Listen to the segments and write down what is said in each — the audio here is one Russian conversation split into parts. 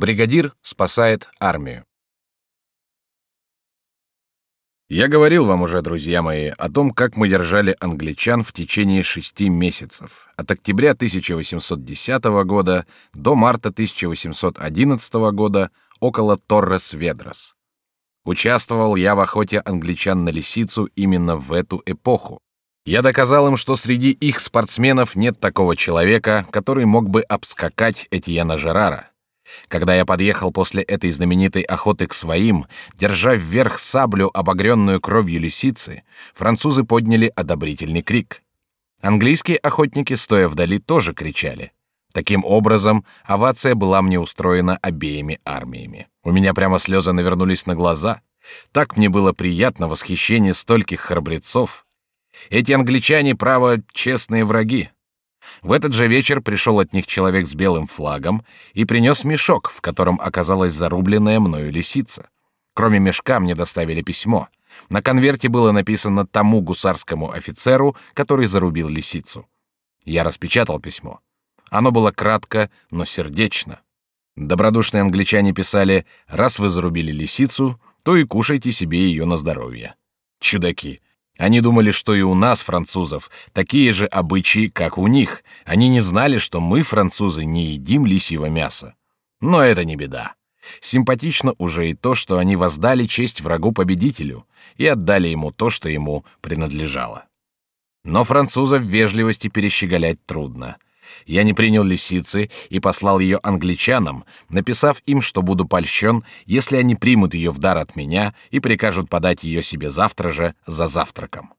Бригадир спасает армию. Я говорил вам уже, друзья мои, о том, как мы держали англичан в течение шести месяцев, от октября 1810 года до марта 1811 года около Торрес-Ведрос. Участвовал я в охоте англичан на лисицу именно в эту эпоху. Я доказал им, что среди их спортсменов нет такого человека, который мог бы обскакать Этьена Жерара. Когда я подъехал после этой знаменитой охоты к своим, держа вверх саблю, обогренную кровью лисицы, французы подняли одобрительный крик. Английские охотники, стоя вдали, тоже кричали. Таким образом, овация была мне устроена обеими армиями. У меня прямо слезы навернулись на глаза. Так мне было приятно восхищение стольких храбрецов. Эти англичане, право, честные враги. В этот же вечер пришел от них человек с белым флагом и принес мешок, в котором оказалась зарубленная мною лисица. Кроме мешка мне доставили письмо. На конверте было написано тому гусарскому офицеру, который зарубил лисицу. Я распечатал письмо. Оно было кратко, но сердечно. Добродушные англичане писали: раз вы зарубили лисицу, то и кушайте себе ее на здоровье. Чудаки! Они думали, что и у нас, французов, такие же обычаи, как у них. Они не знали, что мы, французы, не едим лисьего мяса. Но это не беда. Симпатично уже и то, что они воздали честь врагу-победителю и отдали ему то, что ему принадлежало. Но французов вежливости перещеголять трудно — я не принял лисицы и послал ее англичанам, написав им, что буду польщен, если они примут ее в дар от меня и прикажут подать ее себе завтра же за завтраком.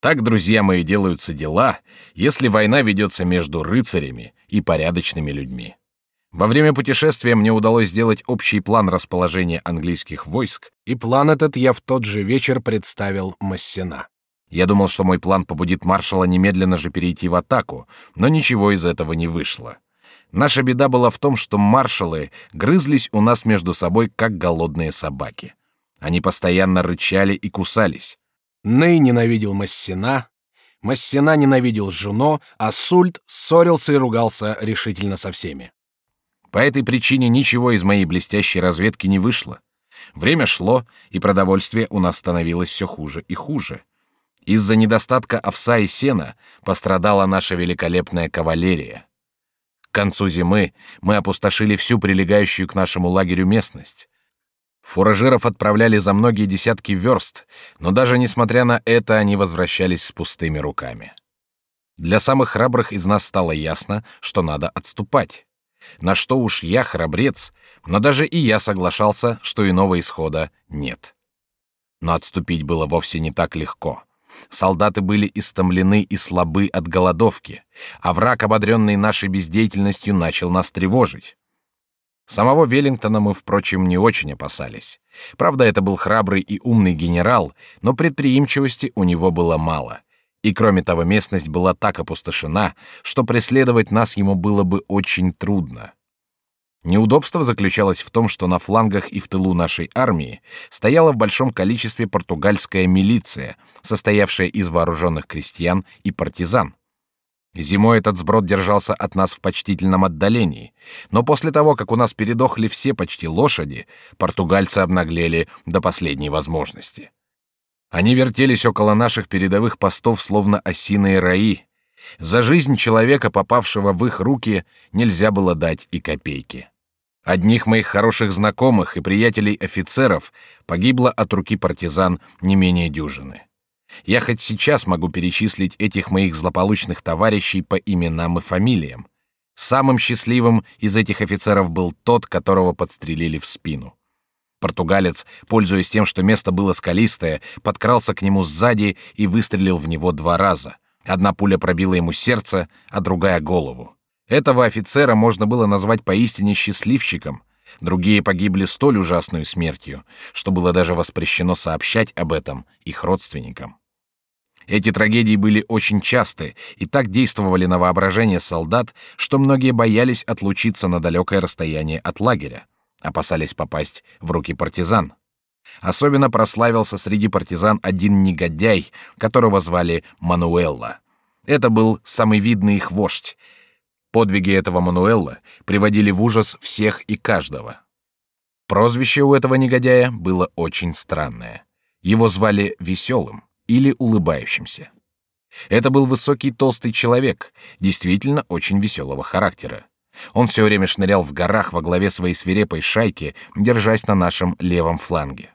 Так, друзья мои, делаются дела, если война ведется между рыцарями и порядочными людьми. Во время путешествия мне удалось сделать общий план расположения английских войск, и план этот я в тот же вечер представил Массена. Я думал, что мой план побудит маршала немедленно же перейти в атаку, но ничего из этого не вышло. Наша беда была в том, что маршалы грызлись у нас между собой, как голодные собаки. Они постоянно рычали и кусались. Ней ненавидел Массена, Массена ненавидел Жуно, а Сульт ссорился и ругался решительно со всеми. По этой причине ничего из моей блестящей разведки не вышло. Время шло, и продовольствие у нас становилось все хуже и хуже. Из-за недостатка овса и сена пострадала наша великолепная кавалерия. К концу зимы мы опустошили всю прилегающую к нашему лагерю местность. Фуражиров отправляли за многие десятки верст, но даже несмотря на это они возвращались с пустыми руками. Для самых храбрых из нас стало ясно, что надо отступать. На что уж я храбрец, но даже и я соглашался, что иного исхода нет. Но отступить было вовсе не так легко. Солдаты были истомлены и слабы от голодовки, а враг, ободренный нашей бездеятельностью, начал нас тревожить. Самого Веллингтона мы, впрочем, не очень опасались. Правда, это был храбрый и умный генерал, но предприимчивости у него было мало. И кроме того, местность была так опустошена, что преследовать нас ему было бы очень трудно. Неудобство заключалось в том, что на флангах и в тылу нашей армии стояла в большом количестве португальская милиция, состоявшая из вооруженных крестьян и партизан. Зимой этот сброд держался от нас в почтительном отдалении, но после того, как у нас передохли все почти лошади, португальцы обнаглели до последней возможности. Они вертелись около наших передовых постов, словно осиные раи. За жизнь человека, попавшего в их руки, нельзя было дать и копейки. Одних моих хороших знакомых и приятелей офицеров погибло от руки партизан не менее дюжины. Я хоть сейчас могу перечислить этих моих злополучных товарищей по именам и фамилиям. Самым счастливым из этих офицеров был тот, которого подстрелили в спину. Португалец, пользуясь тем, что место было скалистое, подкрался к нему сзади и выстрелил в него два раза. Одна пуля пробила ему сердце, а другая голову. Этого офицера можно было назвать поистине счастливчиком. Другие погибли столь ужасной смертью, что было даже воспрещено сообщать об этом их родственникам. Эти трагедии были очень часты и так действовали на воображение солдат, что многие боялись отлучиться на далекое расстояние от лагеря, опасались попасть в руки партизан. Особенно прославился среди партизан один негодяй, которого звали Мануэлла. Это был самый видный их вождь, Подвиги этого Мануэлла приводили в ужас всех и каждого. Прозвище у этого негодяя было очень странное. Его звали Веселым или Улыбающимся. Это был высокий толстый человек, действительно очень веселого характера. Он все время шнырял в горах во главе своей свирепой шайки, держась на нашем левом фланге.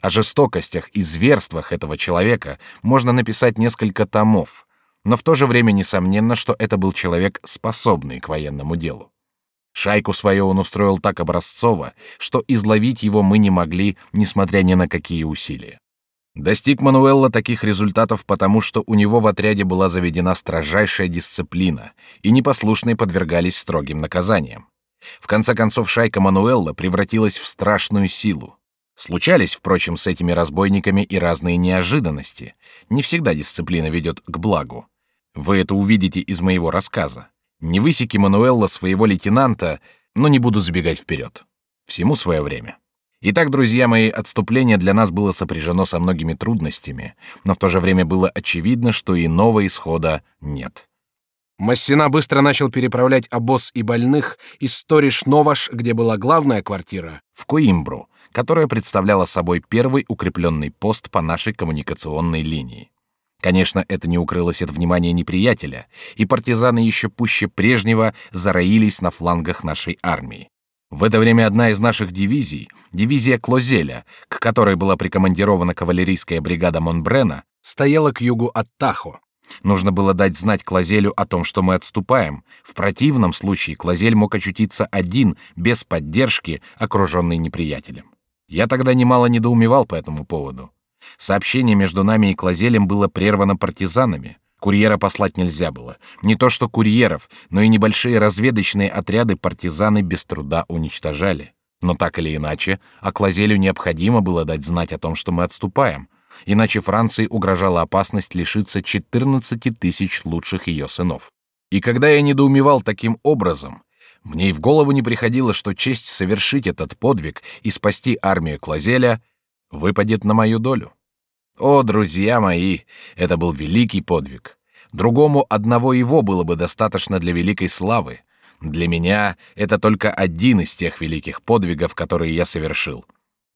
О жестокостях и зверствах этого человека можно написать несколько томов, но в то же время несомненно, что это был человек, способный к военному делу. Шайку свою он устроил так образцово, что изловить его мы не могли, несмотря ни на какие усилия. Достиг Мануэлла таких результатов потому, что у него в отряде была заведена строжайшая дисциплина, и непослушные подвергались строгим наказаниям. В конце концов, шайка Мануэлла превратилась в страшную силу. Случались, впрочем, с этими разбойниками и разные неожиданности. Не всегда дисциплина ведет к благу. Вы это увидите из моего рассказа. Не высеки Мануэлла своего лейтенанта, но не буду забегать вперед. Всему свое время. Итак, друзья мои, отступление для нас было сопряжено со многими трудностями, но в то же время было очевидно, что иного исхода нет. Массина быстро начал переправлять обоз и больных из Сториш-Новаш, где была главная квартира, в Коимбру, которая представляла собой первый укрепленный пост по нашей коммуникационной линии. Конечно, это не укрылось от внимания неприятеля, и партизаны еще пуще прежнего зароились на флангах нашей армии. В это время одна из наших дивизий, дивизия Клозеля, к которой была прикомандирована кавалерийская бригада Монбрена, стояла к югу от Тахо. Нужно было дать знать Клозелю о том, что мы отступаем. В противном случае Клозель мог очутиться один, без поддержки, окруженный неприятелем. Я тогда немало недоумевал по этому поводу. Сообщение между нами и Клозелем было прервано партизанами. Курьера послать нельзя было. Не то что курьеров, но и небольшие разведочные отряды партизаны без труда уничтожали. Но так или иначе, Аклазелю необходимо было дать знать о том, что мы отступаем. Иначе Франции угрожала опасность лишиться 14 тысяч лучших ее сынов. И когда я недоумевал таким образом, мне и в голову не приходило, что честь совершить этот подвиг и спасти армию Клазеля выпадет на мою долю. О, друзья мои, это был великий подвиг. Другому одного его было бы достаточно для великой славы. Для меня это только один из тех великих подвигов, которые я совершил.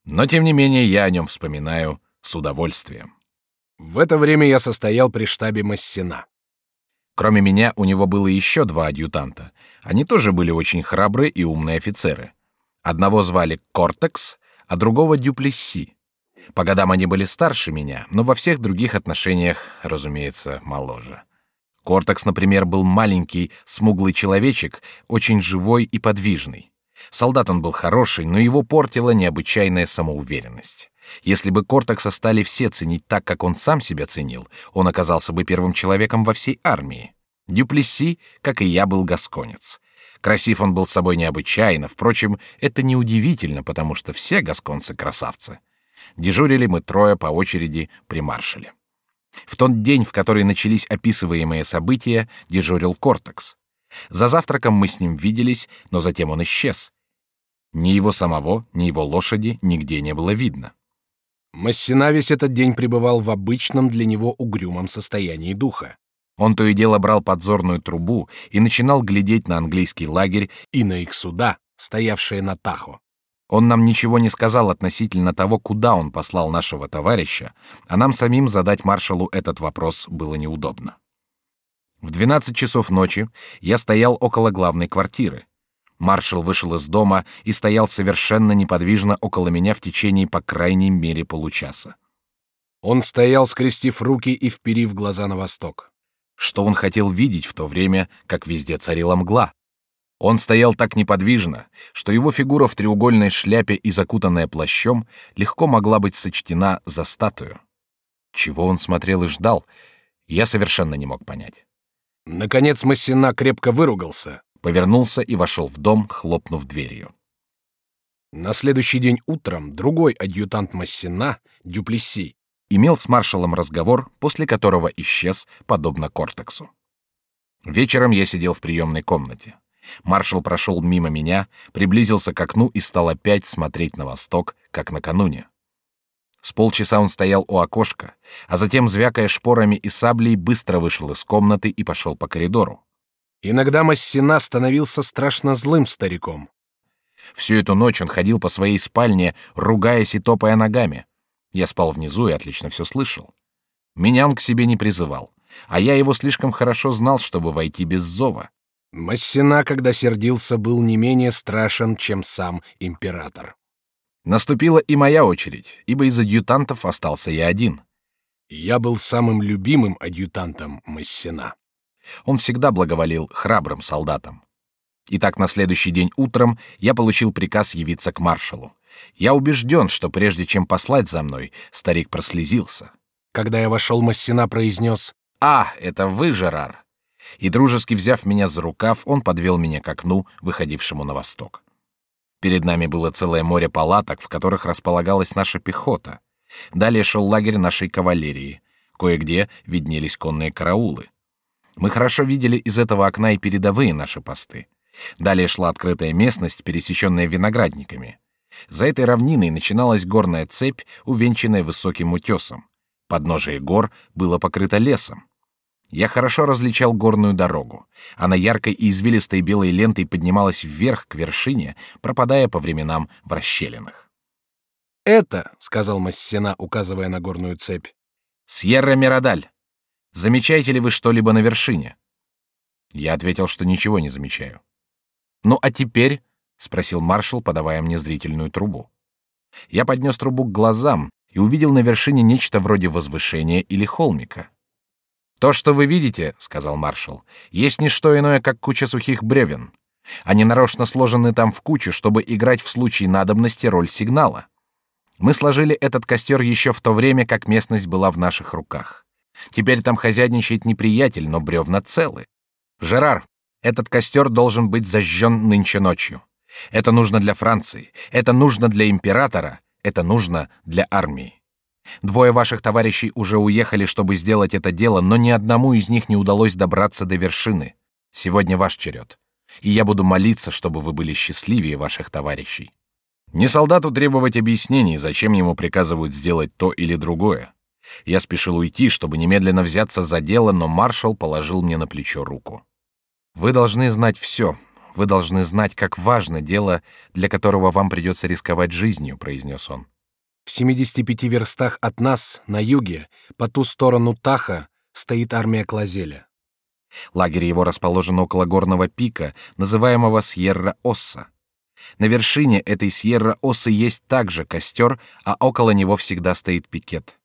Но тем не менее я о нем вспоминаю с удовольствием. В это время я состоял при штабе Массена. Кроме меня у него было еще два адъютанта. Они тоже были очень храбрые и умные офицеры. Одного звали Кортекс, а другого Дюплесси. По годам они были старше меня, но во всех других отношениях, разумеется, моложе. Кортекс, например, был маленький, смуглый человечек, очень живой и подвижный. Солдат он был хороший, но его портила необычайная самоуверенность. Если бы Кортекса стали все ценить так, как он сам себя ценил, он оказался бы первым человеком во всей армии. Дюплесси, как и я, был гасконец. Красив он был собой необычайно, впрочем, это неудивительно, потому что все гасконцы красавцы. Дежурили мы трое по очереди при маршале. В тот день, в который начались описываемые события, дежурил Кортекс. За завтраком мы с ним виделись, но затем он исчез. Ни его самого, ни его лошади нигде не было видно. Массина весь этот день пребывал в обычном для него угрюмом состоянии духа. Он то и дело брал подзорную трубу и начинал глядеть на английский лагерь и на их суда, стоявшие на Тахо. Он нам ничего не сказал относительно того, куда он послал нашего товарища, а нам самим задать маршалу этот вопрос было неудобно. В 12 часов ночи я стоял около главной квартиры. Маршал вышел из дома и стоял совершенно неподвижно около меня в течение по крайней мере получаса. Он стоял, скрестив руки и вперив глаза на восток. Что он хотел видеть в то время, как везде царила мгла? Он стоял так неподвижно, что его фигура в треугольной шляпе и закутанная плащом легко могла быть сочтена за статую. Чего он смотрел и ждал, я совершенно не мог понять. Наконец Массина крепко выругался, повернулся и вошел в дом, хлопнув дверью. На следующий день утром другой адъютант Массина, Дюплесси, имел с маршалом разговор, после которого исчез, подобно Кортексу. Вечером я сидел в приемной комнате. Маршал прошел мимо меня, приблизился к окну и стал опять смотреть на восток, как накануне. С полчаса он стоял у окошка, а затем, звякая шпорами и саблей, быстро вышел из комнаты и пошел по коридору. Иногда Массина становился страшно злым стариком. Всю эту ночь он ходил по своей спальне, ругаясь и топая ногами. Я спал внизу и отлично все слышал. Меня он к себе не призывал, а я его слишком хорошо знал, чтобы войти без зова. Массена, когда сердился, был не менее страшен, чем сам император. Наступила и моя очередь, ибо из адъютантов остался я один. Я был самым любимым адъютантом Массена. Он всегда благоволил храбрым солдатам. Итак, на следующий день утром я получил приказ явиться к маршалу. Я убежден, что прежде чем послать за мной, старик прослезился. Когда я вошел, Массена произнес «А, это вы, Жерар!» И, дружески взяв меня за рукав, он подвел меня к окну, выходившему на восток. Перед нами было целое море палаток, в которых располагалась наша пехота. Далее шел лагерь нашей кавалерии. Кое-где виднелись конные караулы. Мы хорошо видели из этого окна и передовые наши посты. Далее шла открытая местность, пересеченная виноградниками. За этой равниной начиналась горная цепь, увенчанная высоким утесом. Подножие гор было покрыто лесом. Я хорошо различал горную дорогу. Она яркой и извилистой белой лентой поднималась вверх к вершине, пропадая по временам в расщелинах. «Это», — сказал Массена, указывая на горную цепь, — «Сьерра Мирадаль. Замечаете ли вы что-либо на вершине?» Я ответил, что ничего не замечаю. «Ну а теперь?» — спросил маршал, подавая мне зрительную трубу. Я поднес трубу к глазам и увидел на вершине нечто вроде возвышения или холмика. «То, что вы видите, — сказал маршал, — есть не что иное, как куча сухих бревен. Они нарочно сложены там в кучу, чтобы играть в случае надобности роль сигнала. Мы сложили этот костер еще в то время, как местность была в наших руках. Теперь там хозяйничает неприятель, но бревна целы. Жерар, этот костер должен быть зажжен нынче ночью. Это нужно для Франции, это нужно для императора, это нужно для армии. Двое ваших товарищей уже уехали, чтобы сделать это дело, но ни одному из них не удалось добраться до вершины. Сегодня ваш черед, и я буду молиться, чтобы вы были счастливее ваших товарищей. Не солдату требовать объяснений, зачем ему приказывают сделать то или другое. Я спешил уйти, чтобы немедленно взяться за дело, но маршал положил мне на плечо руку. Вы должны знать все. Вы должны знать, как важно дело, для которого вам придется рисковать жизнью, произнес он. В 75 верстах от нас, на юге, по ту сторону Таха, стоит армия Клазеля. Лагерь его расположен около горного пика, называемого Сьерра-Осса. На вершине этой Сьерра-Оссы есть также костер, а около него всегда стоит пикет.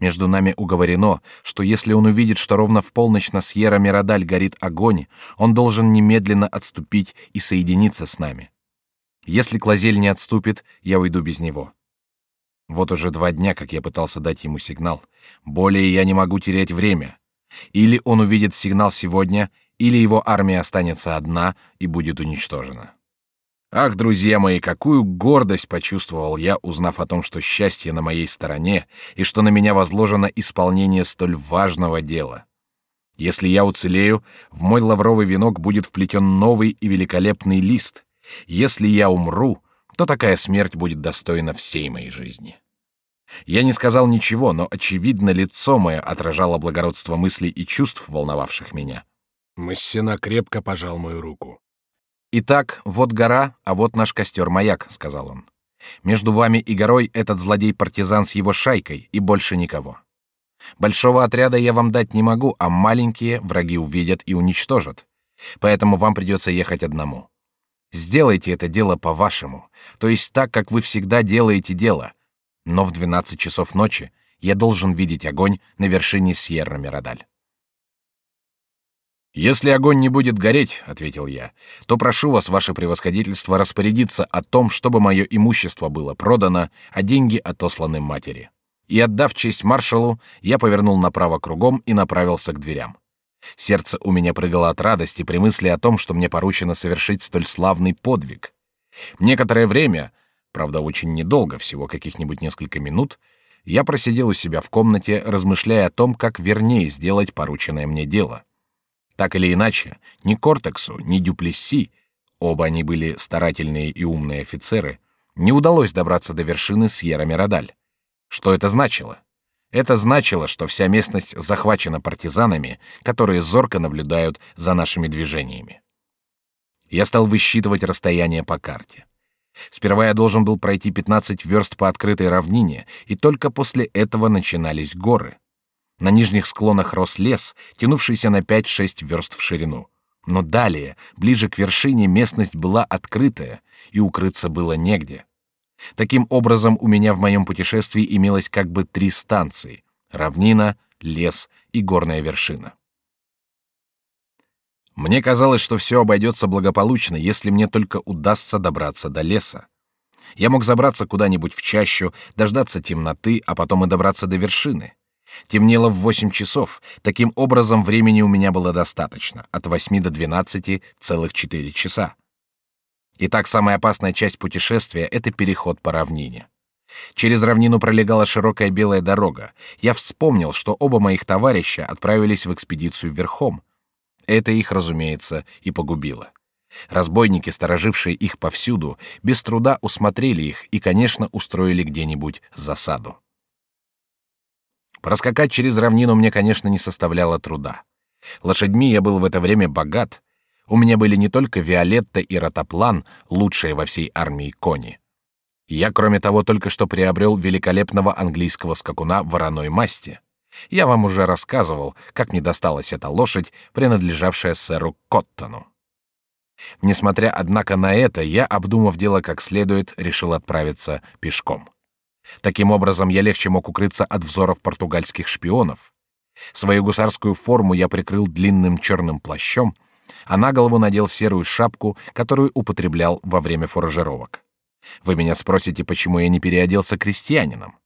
Между нами уговорено, что если он увидит, что ровно в полночь на Сьерра-Мирадаль горит огонь, он должен немедленно отступить и соединиться с нами. Если Клазель не отступит, я уйду без него. Вот уже два дня, как я пытался дать ему сигнал. Более я не могу терять время. Или он увидит сигнал сегодня, или его армия останется одна и будет уничтожена. Ах, друзья мои, какую гордость почувствовал я, узнав о том, что счастье на моей стороне и что на меня возложено исполнение столь важного дела. Если я уцелею, в мой лавровый венок будет вплетен новый и великолепный лист. Если я умру, то такая смерть будет достойна всей моей жизни. Я не сказал ничего, но очевидно лицо мое отражало благородство мыслей и чувств, волновавших меня. Массена крепко пожал мою руку. Итак, вот гора, а вот наш костер-маяк, сказал он. Между вами и горой этот злодей-партизан с его шайкой и больше никого. Большого отряда я вам дать не могу, а маленькие враги увидят и уничтожат. Поэтому вам придется ехать одному. Сделайте это дело по-вашему, то есть так, как вы всегда делаете дело. Но в 12 часов ночи я должен видеть огонь на вершине Сьерра Мирадаль. Если огонь не будет гореть, ответил я, то прошу вас, ваше превосходительство, распорядиться о том, чтобы мое имущество было продано, а деньги отосланы матери. И отдав честь маршалу, я повернул направо кругом и направился к дверям. Сердце у меня прыгало от радости при мысли о том, что мне поручено совершить столь славный подвиг. Некоторое время, правда, очень недолго, всего каких-нибудь несколько минут, я просидел у себя в комнате, размышляя о том, как вернее сделать порученное мне дело. Так или иначе, ни Кортексу, ни Дюплесси, оба они были старательные и умные офицеры, не удалось добраться до вершины Сьерра-Мирадаль. Что это значило? Это значило, что вся местность захвачена партизанами, которые зорко наблюдают за нашими движениями. Я стал высчитывать расстояние по карте. Сперва я должен был пройти 15 верст по открытой равнине, и только после этого начинались горы. На нижних склонах рос лес, тянувшийся на 5-6 верст в ширину. Но далее, ближе к вершине, местность была открытая, и укрыться было негде. Таким образом, у меня в моем путешествии имелось как бы три станции — равнина, лес и горная вершина. Мне казалось, что все обойдется благополучно, если мне только удастся добраться до леса. Я мог забраться куда-нибудь в чащу, дождаться темноты, а потом и добраться до вершины. Темнело в восемь часов. Таким образом, времени у меня было достаточно. От восьми до двенадцати целых четыре часа. Итак, самая опасная часть путешествия — это переход по равнине. Через равнину пролегала широкая белая дорога. Я вспомнил, что оба моих товарища отправились в экспедицию верхом. Это их, разумеется, и погубило. Разбойники, сторожившие их повсюду, без труда усмотрели их и, конечно, устроили где-нибудь засаду. Проскакать через равнину мне, конечно, не составляло труда. Лошадьми я был в это время богат. У меня были не только Виолетта и Ротоплан, лучшие во всей армии кони. Я, кроме того, только что приобрел великолепного английского скакуна вороной масти. Я вам уже рассказывал, как мне досталась эта лошадь, принадлежавшая сэру Коттону. Несмотря, однако, на это, я, обдумав дело как следует, решил отправиться пешком. Таким образом, я легче мог укрыться от взоров португальских шпионов. Свою гусарскую форму я прикрыл длинным черным плащом, а на голову надел серую шапку, которую употреблял во время фуражировок. Вы меня спросите, почему я не переоделся крестьянином?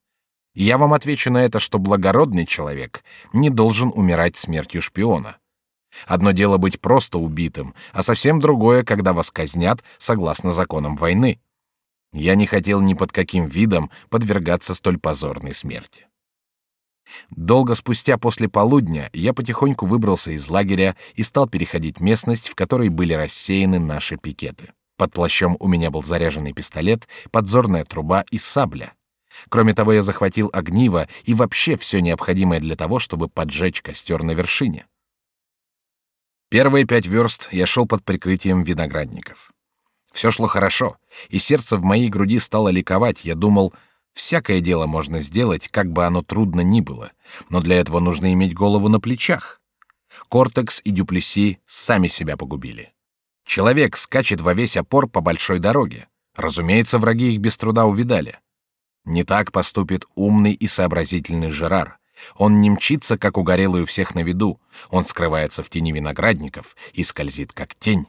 Я вам отвечу на это, что благородный человек не должен умирать смертью шпиона. Одно дело быть просто убитым, а совсем другое, когда вас казнят согласно законам войны. Я не хотел ни под каким видом подвергаться столь позорной смерти. Долго спустя после полудня я потихоньку выбрался из лагеря и стал переходить местность, в которой были рассеяны наши пикеты. Под плащом у меня был заряженный пистолет, подзорная труба и сабля. Кроме того, я захватил огниво и вообще все необходимое для того, чтобы поджечь костер на вершине. Первые пять верст я шел под прикрытием виноградников. Все шло хорошо, и сердце в моей груди стало ликовать. Я думал, всякое дело можно сделать, как бы оно трудно ни было, но для этого нужно иметь голову на плечах. Кортекс и Дюплеси сами себя погубили. Человек скачет во весь опор по большой дороге. Разумеется, враги их без труда увидали. Не так поступит умный и сообразительный Жерар. Он не мчится, как угорелый у всех на виду. Он скрывается в тени виноградников и скользит, как тень.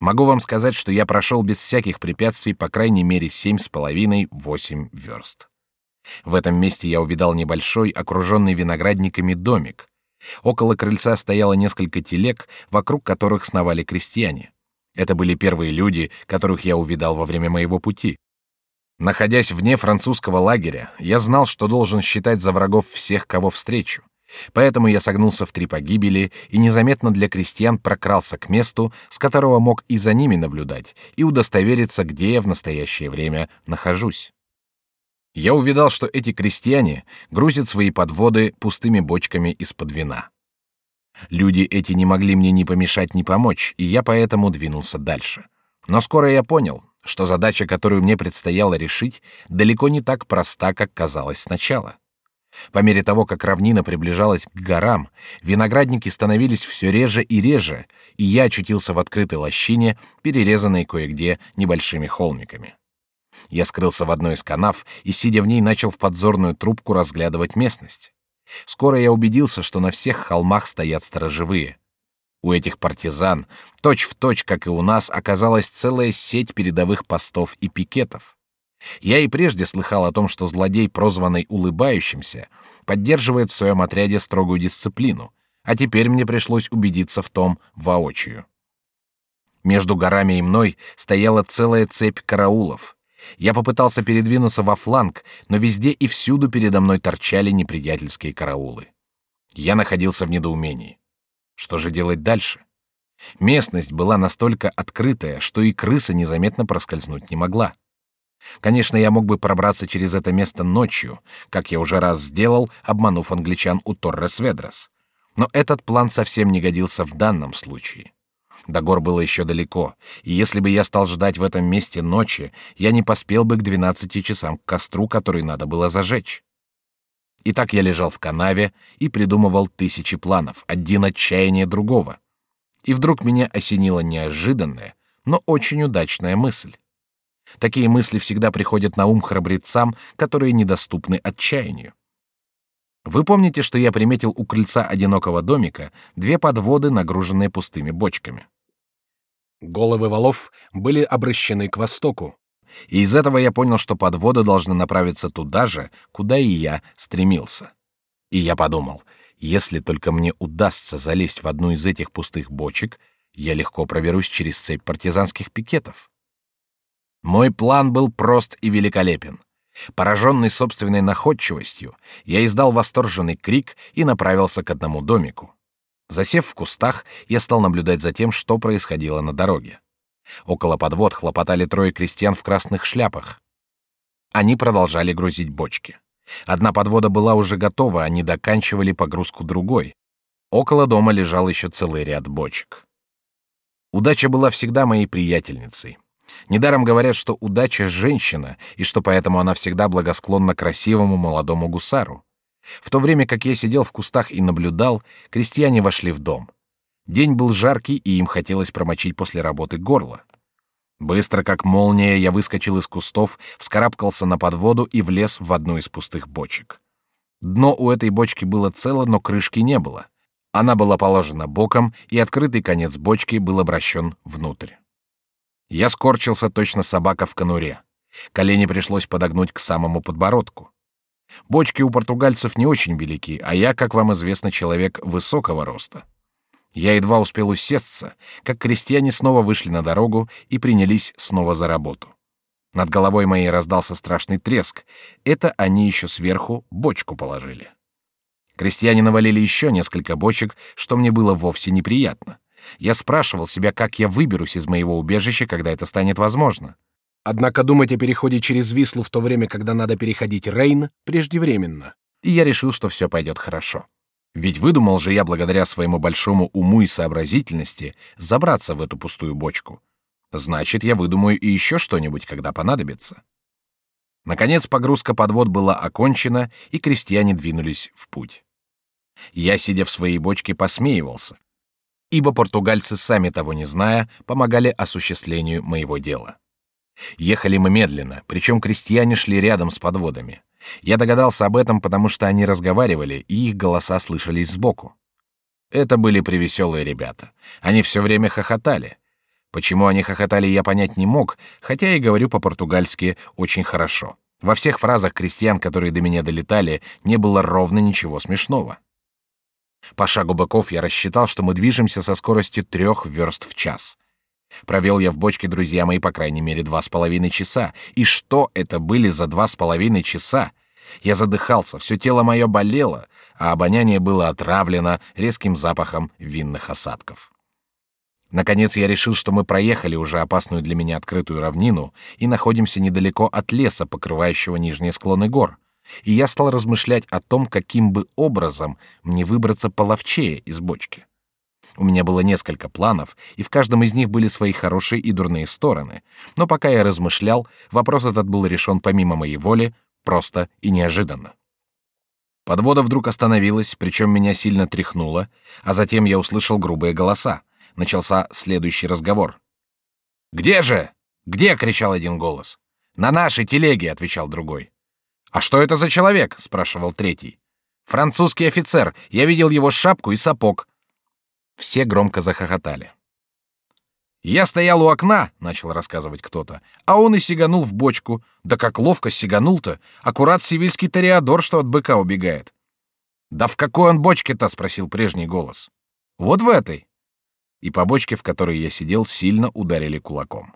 Могу вам сказать, что я прошел без всяких препятствий по крайней мере семь с половиной-восемь верст. В этом месте я увидал небольшой, окруженный виноградниками домик. Около крыльца стояло несколько телег, вокруг которых сновали крестьяне. Это были первые люди, которых я увидал во время моего пути. Находясь вне французского лагеря, я знал, что должен считать за врагов всех, кого встречу. Поэтому я согнулся в три погибели и незаметно для крестьян прокрался к месту, с которого мог и за ними наблюдать, и удостовериться, где я в настоящее время нахожусь. Я увидал, что эти крестьяне грузят свои подводы пустыми бочками из-под вина. Люди эти не могли мне ни помешать, ни помочь, и я поэтому двинулся дальше. Но скоро я понял, что задача, которую мне предстояло решить, далеко не так проста, как казалось сначала. По мере того, как равнина приближалась к горам, виноградники становились все реже и реже, и я очутился в открытой лощине, перерезанной кое-где небольшими холмиками. Я скрылся в одной из канав и, сидя в ней, начал в подзорную трубку разглядывать местность. Скоро я убедился, что на всех холмах стоят сторожевые. У этих партизан, точь в точь, как и у нас, оказалась целая сеть передовых постов и пикетов. Я и прежде слыхал о том, что злодей, прозванный улыбающимся, поддерживает в своем отряде строгую дисциплину, а теперь мне пришлось убедиться в том воочию. Между горами и мной стояла целая цепь караулов. Я попытался передвинуться во фланг, но везде и всюду передо мной торчали неприятельские караулы. Я находился в недоумении. Что же делать дальше? Местность была настолько открытая, что и крыса незаметно проскользнуть не могла. Конечно, я мог бы пробраться через это место ночью, как я уже раз сделал, обманув англичан у Торрес Ведрос. Но этот план совсем не годился в данном случае. До гор было еще далеко, и если бы я стал ждать в этом месте ночи, я не поспел бы к двенадцати часам к костру, который надо было зажечь. И так я лежал в канаве и придумывал тысячи планов, один отчаяние другого. И вдруг меня осенила неожиданная, но очень удачная мысль. Такие мысли всегда приходят на ум храбрецам, которые недоступны отчаянию. Вы помните, что я приметил у крыльца одинокого домика две подводы, нагруженные пустыми бочками. Головы валов были обращены к востоку, и из этого я понял, что подводы должны направиться туда же, куда и я стремился. И я подумал, если только мне удастся залезть в одну из этих пустых бочек, я легко проберусь через цепь партизанских пикетов. Мой план был прост и великолепен. Пораженный собственной находчивостью, я издал восторженный крик и направился к одному домику. Засев в кустах, я стал наблюдать за тем, что происходило на дороге. Около подвод хлопотали трое крестьян в красных шляпах. Они продолжали грузить бочки. Одна подвода была уже готова, они доканчивали погрузку другой. Около дома лежал еще целый ряд бочек. Удача была всегда моей приятельницей. Недаром говорят, что удача — женщина, и что поэтому она всегда благосклонна красивому молодому гусару. В то время как я сидел в кустах и наблюдал, крестьяне вошли в дом. День был жаркий, и им хотелось промочить после работы горло. Быстро, как молния, я выскочил из кустов, вскарабкался на подводу и влез в одну из пустых бочек. Дно у этой бочки было цело, но крышки не было. Она была положена боком, и открытый конец бочки был обращен внутрь. Я скорчился точно собака в конуре. Колени пришлось подогнуть к самому подбородку. Бочки у португальцев не очень велики, а я, как вам известно, человек высокого роста. Я едва успел усесться, как крестьяне снова вышли на дорогу и принялись снова за работу. Над головой моей раздался страшный треск. Это они еще сверху бочку положили. Крестьяне навалили еще несколько бочек, что мне было вовсе неприятно. Я спрашивал себя, как я выберусь из моего убежища, когда это станет возможно. Однако думать о переходе через Вислу в то время, когда надо переходить Рейн, преждевременно. И я решил, что все пойдет хорошо. Ведь выдумал же я благодаря своему большому уму и сообразительности забраться в эту пустую бочку. Значит, я выдумаю и еще что-нибудь, когда понадобится. Наконец погрузка подвод была окончена, и крестьяне двинулись в путь. Я, сидя в своей бочке, посмеивался, ибо португальцы, сами того не зная, помогали осуществлению моего дела. Ехали мы медленно, причем крестьяне шли рядом с подводами. Я догадался об этом, потому что они разговаривали, и их голоса слышались сбоку. Это были превеселые ребята. Они все время хохотали. Почему они хохотали, я понять не мог, хотя и говорю по-португальски очень хорошо. Во всех фразах крестьян, которые до меня долетали, не было ровно ничего смешного. По шагу быков я рассчитал, что мы движемся со скоростью трех верст в час. Провел я в бочке, друзья мои, по крайней мере, два с половиной часа. И что это были за два с половиной часа? Я задыхался, все тело мое болело, а обоняние было отравлено резким запахом винных осадков. Наконец я решил, что мы проехали уже опасную для меня открытую равнину и находимся недалеко от леса, покрывающего нижние склоны гор. И я стал размышлять о том, каким бы образом мне выбраться половчее из бочки. У меня было несколько планов, и в каждом из них были свои хорошие и дурные стороны. Но пока я размышлял, вопрос этот был решен помимо моей воли, просто и неожиданно. Подвода вдруг остановилась, причем меня сильно тряхнуло, а затем я услышал грубые голоса. Начался следующий разговор. «Где же? Где?» — кричал один голос. «На нашей телеге», — отвечал другой. «А что это за человек?» — спрашивал третий. «Французский офицер. Я видел его шапку и сапог. Все громко захохотали. Я стоял у окна, начал рассказывать кто-то, а он и сиганул в бочку. Да как ловко сиганул-то, аккурат сивильский ториадор, что от быка убегает. Да в какой он бочке-то? спросил прежний голос. Вот в этой. И по бочке, в которой я сидел, сильно ударили кулаком.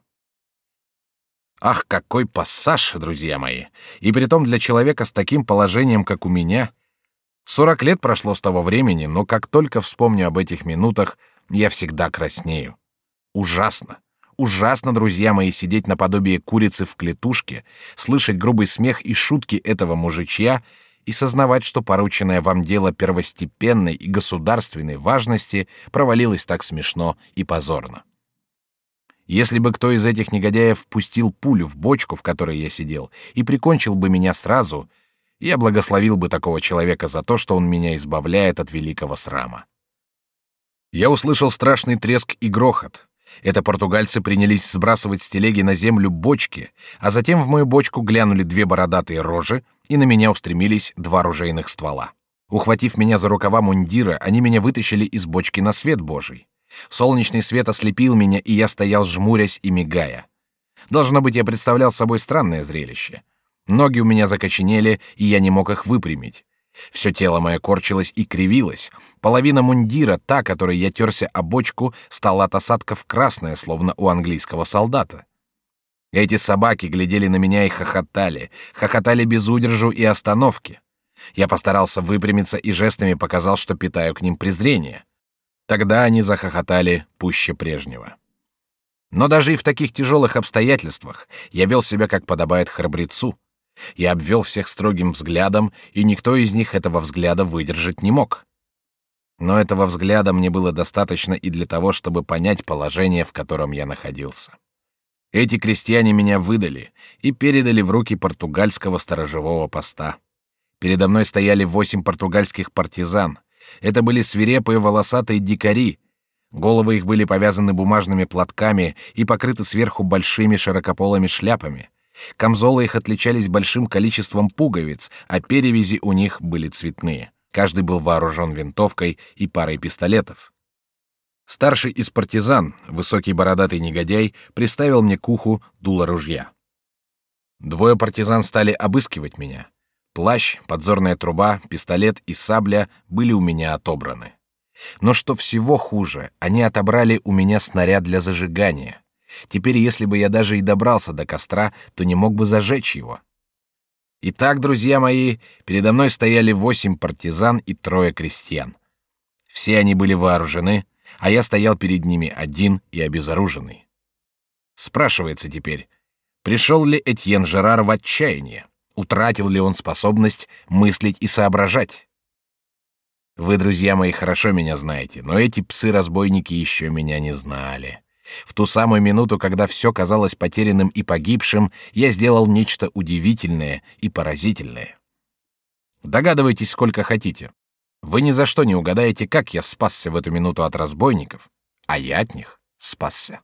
Ах, какой пассаж, друзья мои! И притом для человека с таким положением, как у меня, Сорок лет прошло с того времени, но как только вспомню об этих минутах, я всегда краснею. Ужасно. Ужасно, друзья мои, сидеть наподобие курицы в клетушке, слышать грубый смех и шутки этого мужичья и сознавать, что порученное вам дело первостепенной и государственной важности провалилось так смешно и позорно. Если бы кто из этих негодяев пустил пулю в бочку, в которой я сидел, и прикончил бы меня сразу, я благословил бы такого человека за то, что он меня избавляет от великого срама. Я услышал страшный треск и грохот. Это португальцы принялись сбрасывать с телеги на землю бочки, а затем в мою бочку глянули две бородатые рожи, и на меня устремились два ружейных ствола. Ухватив меня за рукава мундира, они меня вытащили из бочки на свет Божий. Солнечный свет ослепил меня, и я стоял жмурясь и мигая. Должно быть, я представлял собой странное зрелище. Ноги у меня закоченели, и я не мог их выпрямить. Все тело мое корчилось и кривилось. Половина мундира, та, которой я терся о бочку, стала от осадков красная, словно у английского солдата. Эти собаки глядели на меня и хохотали, хохотали без удержу и остановки. Я постарался выпрямиться и жестами показал, что питаю к ним презрение. Тогда они захохотали пуще прежнего. Но даже и в таких тяжелых обстоятельствах я вел себя как подобает храбрецу. Я обвел всех строгим взглядом, и никто из них этого взгляда выдержать не мог. Но этого взгляда мне было достаточно и для того, чтобы понять положение, в котором я находился. Эти крестьяне меня выдали и передали в руки португальского сторожевого поста. Передо мной стояли восемь португальских партизан, это были свирепые волосатые дикари. Головы их были повязаны бумажными платками и покрыты сверху большими широкополыми шляпами. Камзолы их отличались большим количеством пуговиц, а перевязи у них были цветные. Каждый был вооружен винтовкой и парой пистолетов. Старший из партизан, высокий бородатый негодяй, приставил мне к уху дуло ружья. Двое партизан стали обыскивать меня. Плащ, подзорная труба, пистолет и сабля были у меня отобраны. Но что всего хуже, они отобрали у меня снаряд для зажигания. Теперь, если бы я даже и добрался до костра, то не мог бы зажечь его. Итак, друзья мои, передо мной стояли восемь партизан и трое крестьян. Все они были вооружены, а я стоял перед ними один и обезоруженный. Спрашивается теперь, пришел ли Этьен Жерар в отчаяние? Утратил ли он способность мыслить и соображать? Вы, друзья мои, хорошо меня знаете, но эти псы-разбойники еще меня не знали. В ту самую минуту, когда все казалось потерянным и погибшим, я сделал нечто удивительное и поразительное. Догадывайтесь, сколько хотите. Вы ни за что не угадаете, как я спасся в эту минуту от разбойников, а я от них спасся.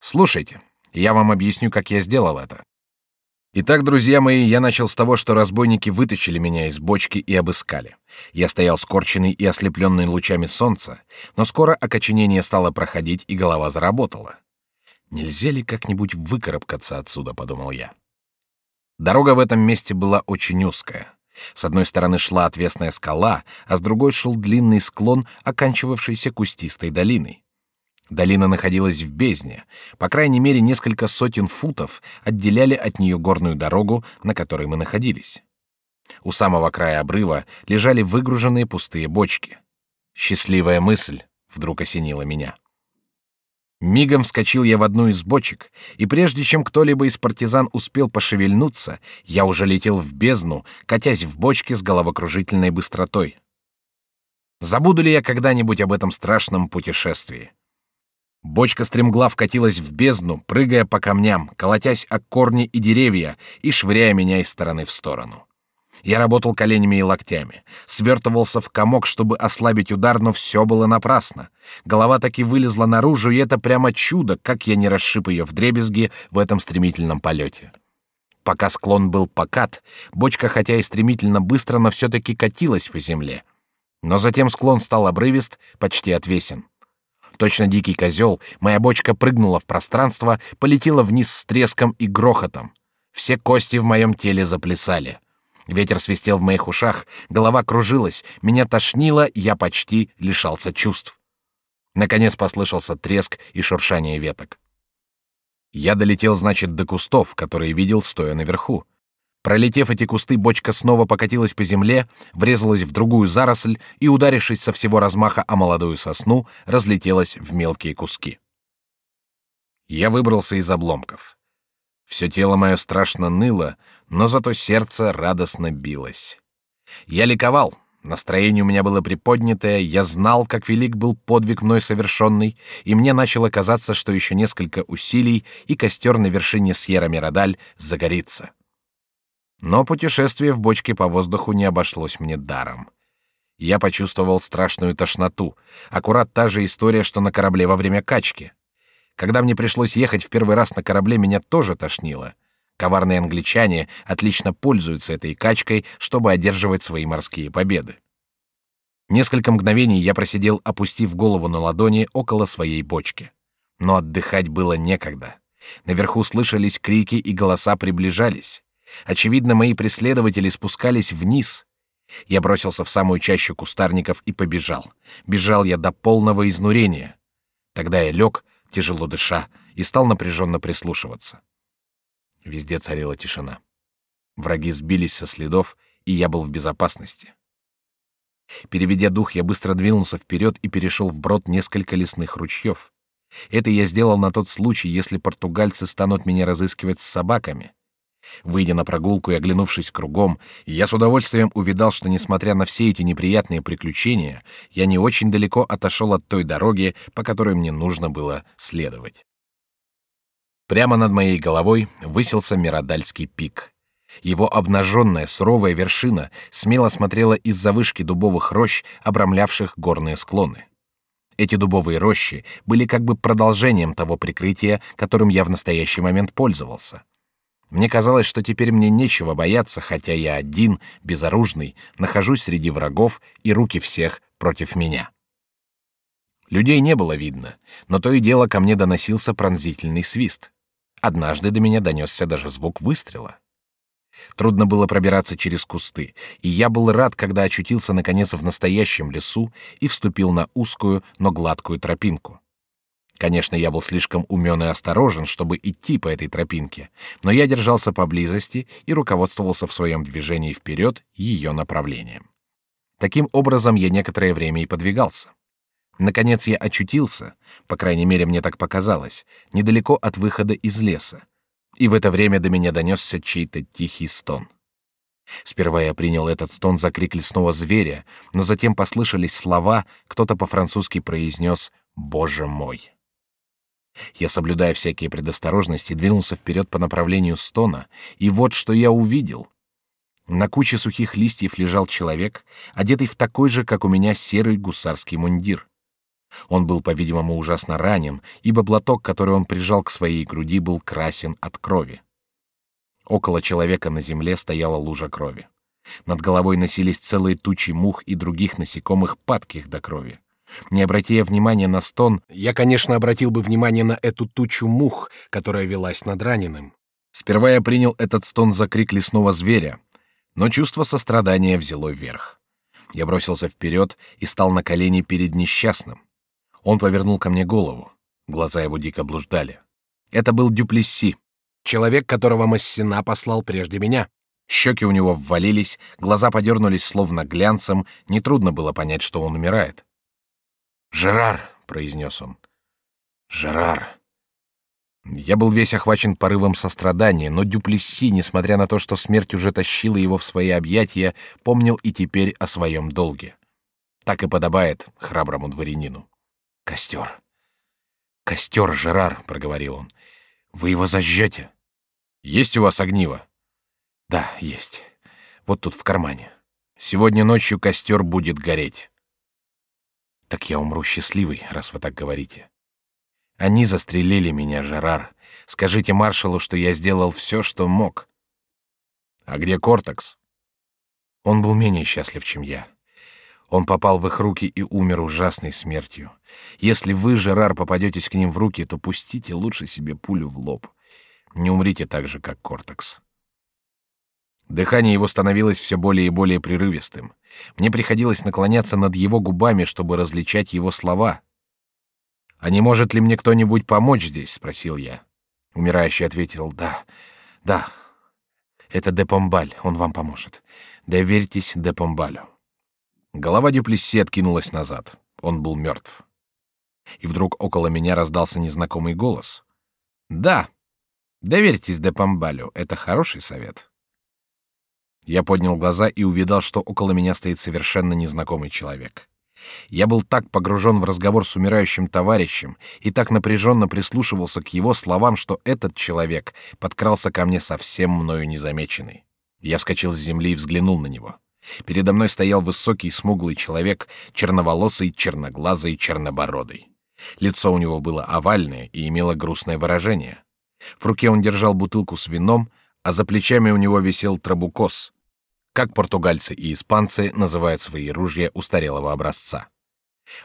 Слушайте, я вам объясню, как я сделал это. Итак, друзья мои, я начал с того, что разбойники вытащили меня из бочки и обыскали. Я стоял скорченный и ослепленный лучами солнца, но скоро окоченение стало проходить и голова заработала. Нельзя ли как-нибудь выкарабкаться отсюда, подумал я. Дорога в этом месте была очень узкая. С одной стороны шла отвесная скала, а с другой шел длинный склон, оканчивавшийся кустистой долиной. Долина находилась в бездне. По крайней мере, несколько сотен футов отделяли от нее горную дорогу, на которой мы находились. У самого края обрыва лежали выгруженные пустые бочки. Счастливая мысль вдруг осенила меня. Мигом вскочил я в одну из бочек, и прежде чем кто-либо из партизан успел пошевельнуться, я уже летел в бездну, катясь в бочке с головокружительной быстротой. Забуду ли я когда-нибудь об этом страшном путешествии? Бочка стремглав катилась в бездну, прыгая по камням, колотясь о корни и деревья и швыряя меня из стороны в сторону. Я работал коленями и локтями, свертывался в комок, чтобы ослабить удар, но все было напрасно. Голова таки вылезла наружу, и это прямо чудо, как я не расшиб ее в дребезги в этом стремительном полете. Пока склон был покат, бочка, хотя и стремительно быстро, но все-таки катилась по земле. Но затем склон стал обрывист, почти отвесен. Точно дикий козел, моя бочка прыгнула в пространство, полетела вниз с треском и грохотом. Все кости в моем теле заплясали. Ветер свистел в моих ушах, голова кружилась, меня тошнило, я почти лишался чувств. Наконец послышался треск и шуршание веток. Я долетел, значит, до кустов, которые видел, стоя наверху. Пролетев эти кусты, бочка снова покатилась по земле, врезалась в другую заросль и, ударившись со всего размаха о молодую сосну, разлетелась в мелкие куски. Я выбрался из обломков. Все тело мое страшно ныло, но зато сердце радостно билось. Я ликовал, настроение у меня было приподнятое, я знал, как велик был подвиг мной совершенный, и мне начало казаться, что еще несколько усилий, и костер на вершине Сьерра-Миродаль загорится. Но путешествие в бочке по воздуху не обошлось мне даром. Я почувствовал страшную тошноту, аккурат та же история, что на корабле во время качки. Когда мне пришлось ехать в первый раз на корабле, меня тоже тошнило. Коварные англичане отлично пользуются этой качкой, чтобы одерживать свои морские победы. Несколько мгновений я просидел, опустив голову на ладони около своей бочки. Но отдыхать было некогда. Наверху слышались крики и голоса приближались. Очевидно, мои преследователи спускались вниз. Я бросился в самую чащу кустарников и побежал. Бежал я до полного изнурения. Тогда я лег, тяжело дыша, и стал напряженно прислушиваться. Везде царила тишина. Враги сбились со следов, и я был в безопасности. Переведя дух, я быстро двинулся вперед и перешел вброд несколько лесных ручьев. Это я сделал на тот случай, если португальцы станут меня разыскивать с собаками. Выйдя на прогулку и оглянувшись кругом, я с удовольствием увидал, что, несмотря на все эти неприятные приключения, я не очень далеко отошел от той дороги, по которой мне нужно было следовать. Прямо над моей головой высился Миродальский пик. Его обнаженная суровая вершина смело смотрела из-за вышки дубовых рощ, обрамлявших горные склоны. Эти дубовые рощи были как бы продолжением того прикрытия, которым я в настоящий момент пользовался. Мне казалось, что теперь мне нечего бояться, хотя я один, безоружный, нахожусь среди врагов, и руки всех против меня. Людей не было видно, но то и дело ко мне доносился пронзительный свист. Однажды до меня донесся даже звук выстрела. Трудно было пробираться через кусты, и я был рад, когда очутился наконец в настоящем лесу и вступил на узкую, но гладкую тропинку. Конечно, я был слишком умен и осторожен, чтобы идти по этой тропинке, но я держался поблизости и руководствовался в своем движении вперед ее направлением. Таким образом, я некоторое время и подвигался. Наконец я очутился, по крайней мере мне так показалось, недалеко от выхода из леса, и в это время до меня донесся чей-то тихий стон. Сперва я принял этот стон за крик лесного зверя, но затем послышались слова, кто-то по-французски произнес «Боже мой!». Я, соблюдая всякие предосторожности, двинулся вперед по направлению стона, и вот что я увидел. На куче сухих листьев лежал человек, одетый в такой же, как у меня, серый гусарский мундир. Он был, по-видимому, ужасно ранен, ибо платок, который он прижал к своей груди, был красен от крови. Около человека на земле стояла лужа крови. Над головой носились целые тучи мух и других насекомых, падких до крови. Не обратив внимания на стон, я, конечно, обратил бы внимание на эту тучу мух, которая велась над раненым. Сперва я принял этот стон за крик лесного зверя, но чувство сострадания взяло верх. Я бросился вперед и стал на колени перед несчастным. Он повернул ко мне голову. Глаза его дико блуждали. Это был Дюплесси, человек, которого Массина послал прежде меня. Щеки у него ввалились, глаза подернулись словно глянцем, нетрудно было понять, что он умирает. «Жерар!» — произнес он. «Жерар!» Я был весь охвачен порывом сострадания, но Дюплесси, несмотря на то, что смерть уже тащила его в свои объятия, помнил и теперь о своем долге. Так и подобает храброму дворянину. «Костер! Костер, Жерар!» — проговорил он. «Вы его зажжете?» «Есть у вас огниво?» «Да, есть. Вот тут в кармане. Сегодня ночью костер будет гореть». Так я умру счастливый, раз вы так говорите. Они застрелили меня, Жерар. Скажите маршалу, что я сделал все, что мог. А где Кортекс? Он был менее счастлив, чем я. Он попал в их руки и умер ужасной смертью. Если вы, Жерар, попадетесь к ним в руки, то пустите лучше себе пулю в лоб. Не умрите так же, как Кортекс. Дыхание его становилось все более и более прерывистым. Мне приходилось наклоняться над его губами, чтобы различать его слова. «А не может ли мне кто-нибудь помочь здесь?» — спросил я. Умирающий ответил «Да, да, это Депомбаль, он вам поможет. Доверьтесь Депомбалю». Голова Дюплесси откинулась назад. Он был мертв. И вдруг около меня раздался незнакомый голос. «Да, Доверьтесь де Памбалю, это хороший совет. Я поднял глаза и увидал, что около меня стоит совершенно незнакомый человек. Я был так погружен в разговор с умирающим товарищем и так напряженно прислушивался к его словам, что этот человек подкрался ко мне совсем мною незамеченный. Я вскочил с земли и взглянул на него. Передо мной стоял высокий смуглый человек, черноволосый, черноглазый, чернобородый. Лицо у него было овальное и имело грустное выражение. В руке он держал бутылку с вином, а за плечами у него висел трабукос, как португальцы и испанцы называют свои ружья устарелого образца.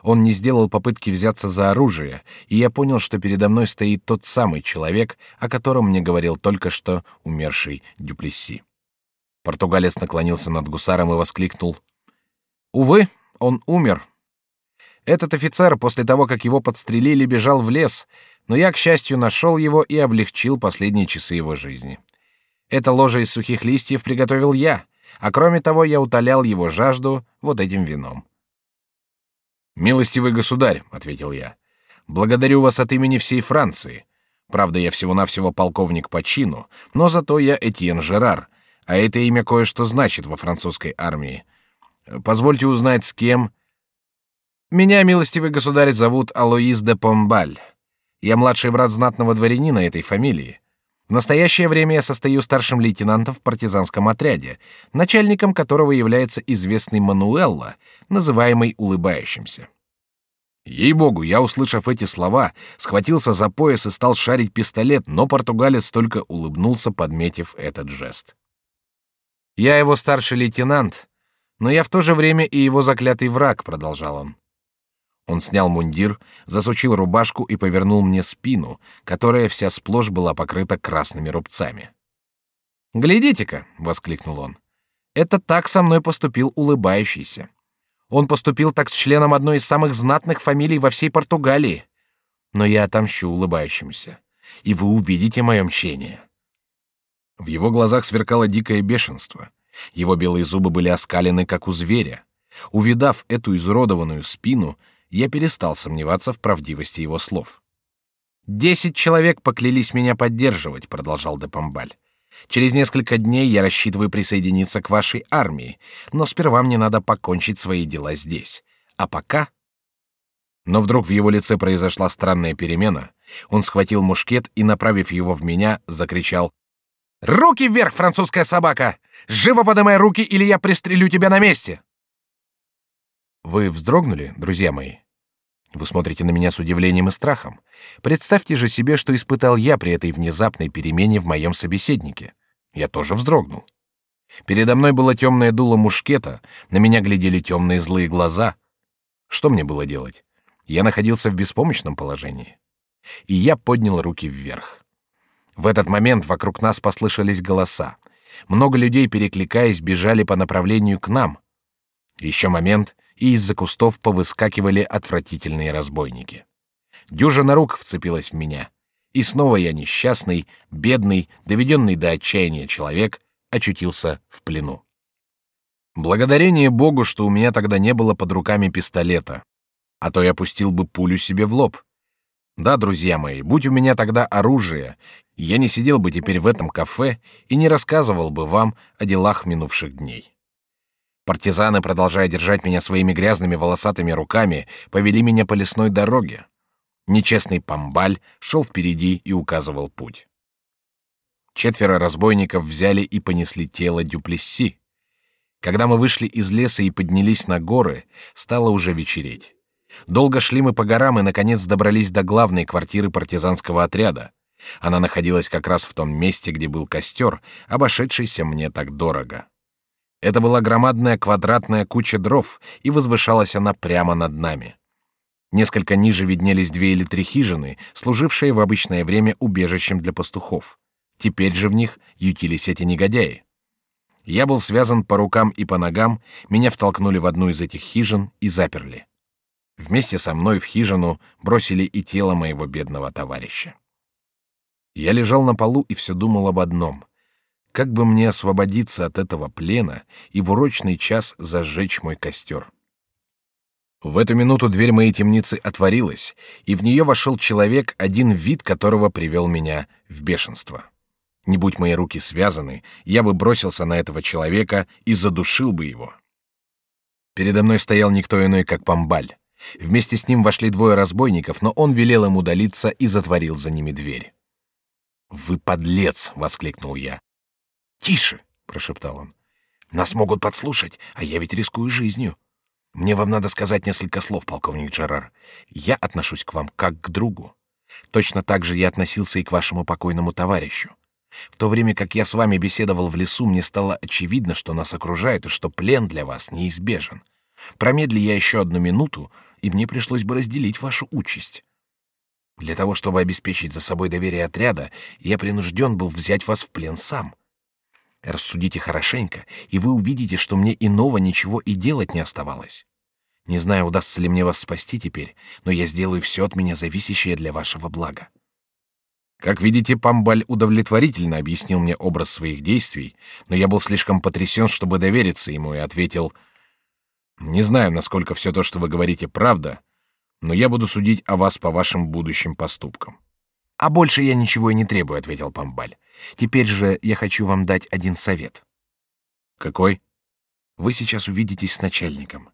Он не сделал попытки взяться за оружие, и я понял, что передо мной стоит тот самый человек, о котором мне говорил только что умерший Дюплесси. Португалец наклонился над гусаром и воскликнул: "Увы, он умер. Этот офицер после того, как его подстрелили, бежал в лес, но я, к счастью, нашел его и облегчил последние часы его жизни. Это ложе из сухих листьев приготовил я, а кроме того я утолял его жажду вот этим вином. Милостивый государь, ответил я, благодарю вас от имени всей Франции. Правда, я всего-навсего полковник по чину, но зато я Этьен Жерар, а это имя кое-что значит во французской армии. Позвольте узнать, с кем. Меня, милостивый государь, зовут Алоиз де Помбаль. Я младший брат знатного дворянина этой фамилии. В настоящее время я состою старшим лейтенантом в партизанском отряде, начальником которого является известный Мануэлла, называемый улыбающимся. Ей-богу, я, услышав эти слова, схватился за пояс и стал шарить пистолет, но португалец только улыбнулся, подметив этот жест. Я его старший лейтенант, но я в то же время и его заклятый враг, продолжал он. Он снял мундир, засучил рубашку и повернул мне спину, которая вся сплошь была покрыта красными рубцами. «Глядите-ка!» — воскликнул он. «Это так со мной поступил улыбающийся. Он поступил так с членом одной из самых знатных фамилий во всей Португалии. Но я отомщу улыбающемуся, и вы увидите мое мщение». В его глазах сверкало дикое бешенство. Его белые зубы были оскалены, как у зверя. Увидав эту изуродованную спину, я перестал сомневаться в правдивости его слов. «Десять человек поклялись меня поддерживать», — продолжал Депамбаль. «Через несколько дней я рассчитываю присоединиться к вашей армии, но сперва мне надо покончить свои дела здесь. А пока...» Но вдруг в его лице произошла странная перемена. Он схватил мушкет и, направив его в меня, закричал «Руки вверх, французская собака! Живо поднимай руки, или я пристрелю тебя на месте!» Вы вздрогнули, друзья мои? Вы смотрите на меня с удивлением и страхом. Представьте же себе, что испытал я при этой внезапной перемене в моем собеседнике. Я тоже вздрогнул. Передо мной было темное дуло мушкета, на меня глядели темные злые глаза. Что мне было делать? Я находился в беспомощном положении. И я поднял руки вверх. В этот момент вокруг нас послышались голоса. Много людей, перекликаясь, бежали по направлению к нам. Еще момент, и из-за кустов повыскакивали отвратительные разбойники. Дюжина рук вцепилась в меня, и снова я несчастный, бедный, доведенный до отчаяния человек очутился в плену. Благодарение Богу, что у меня тогда не было под руками пистолета, а то я пустил бы пулю себе в лоб. Да, друзья мои, будь у меня тогда оружие, я не сидел бы теперь в этом кафе и не рассказывал бы вам о делах минувших дней. Партизаны, продолжая держать меня своими грязными волосатыми руками, повели меня по лесной дороге. Нечестный Памбаль шел впереди и указывал путь. Четверо разбойников взяли и понесли тело Дюплесси. Когда мы вышли из леса и поднялись на горы, стало уже вечереть. Долго шли мы по горам и наконец добрались до главной квартиры партизанского отряда. Она находилась как раз в том месте, где был костер, обошедшийся мне так дорого. Это была громадная квадратная куча дров, и возвышалась она прямо над нами. Несколько ниже виднелись две или три хижины, служившие в обычное время убежищем для пастухов. Теперь же в них ютились эти негодяи. Я был связан по рукам и по ногам, меня втолкнули в одну из этих хижин и заперли. Вместе со мной в хижину бросили и тело моего бедного товарища. Я лежал на полу и все думал об одном. Как бы мне освободиться от этого плена и в урочный час зажечь мой костер? В эту минуту дверь моей темницы отворилась, и в нее вошел человек, один вид которого привел меня в бешенство. Не будь мои руки связаны, я бы бросился на этого человека и задушил бы его. Передо мной стоял никто иной, как Памбаль. Вместе с ним вошли двое разбойников, но он велел им удалиться и затворил за ними дверь. «Вы подлец!» — воскликнул я. «Тише!» — прошептал он. «Нас могут подслушать, а я ведь рискую жизнью. Мне вам надо сказать несколько слов, полковник Джерар. Я отношусь к вам как к другу. Точно так же я относился и к вашему покойному товарищу. В то время как я с вами беседовал в лесу, мне стало очевидно, что нас окружает и что плен для вас неизбежен. Промедли я еще одну минуту, и мне пришлось бы разделить вашу участь. Для того, чтобы обеспечить за собой доверие отряда, я принужден был взять вас в плен сам. Рассудите хорошенько, и вы увидите, что мне иного ничего и делать не оставалось. Не знаю, удастся ли мне вас спасти теперь, но я сделаю все от меня зависящее для вашего блага. Как видите, Памбаль удовлетворительно объяснил мне образ своих действий, но я был слишком потрясен, чтобы довериться ему, и ответил: "Не знаю, насколько все то, что вы говорите, правда, но я буду судить о вас по вашим будущим поступкам". А больше я ничего и не требую, ответил Памбаль. Теперь же я хочу вам дать один совет. Какой? Вы сейчас увидитесь с начальником.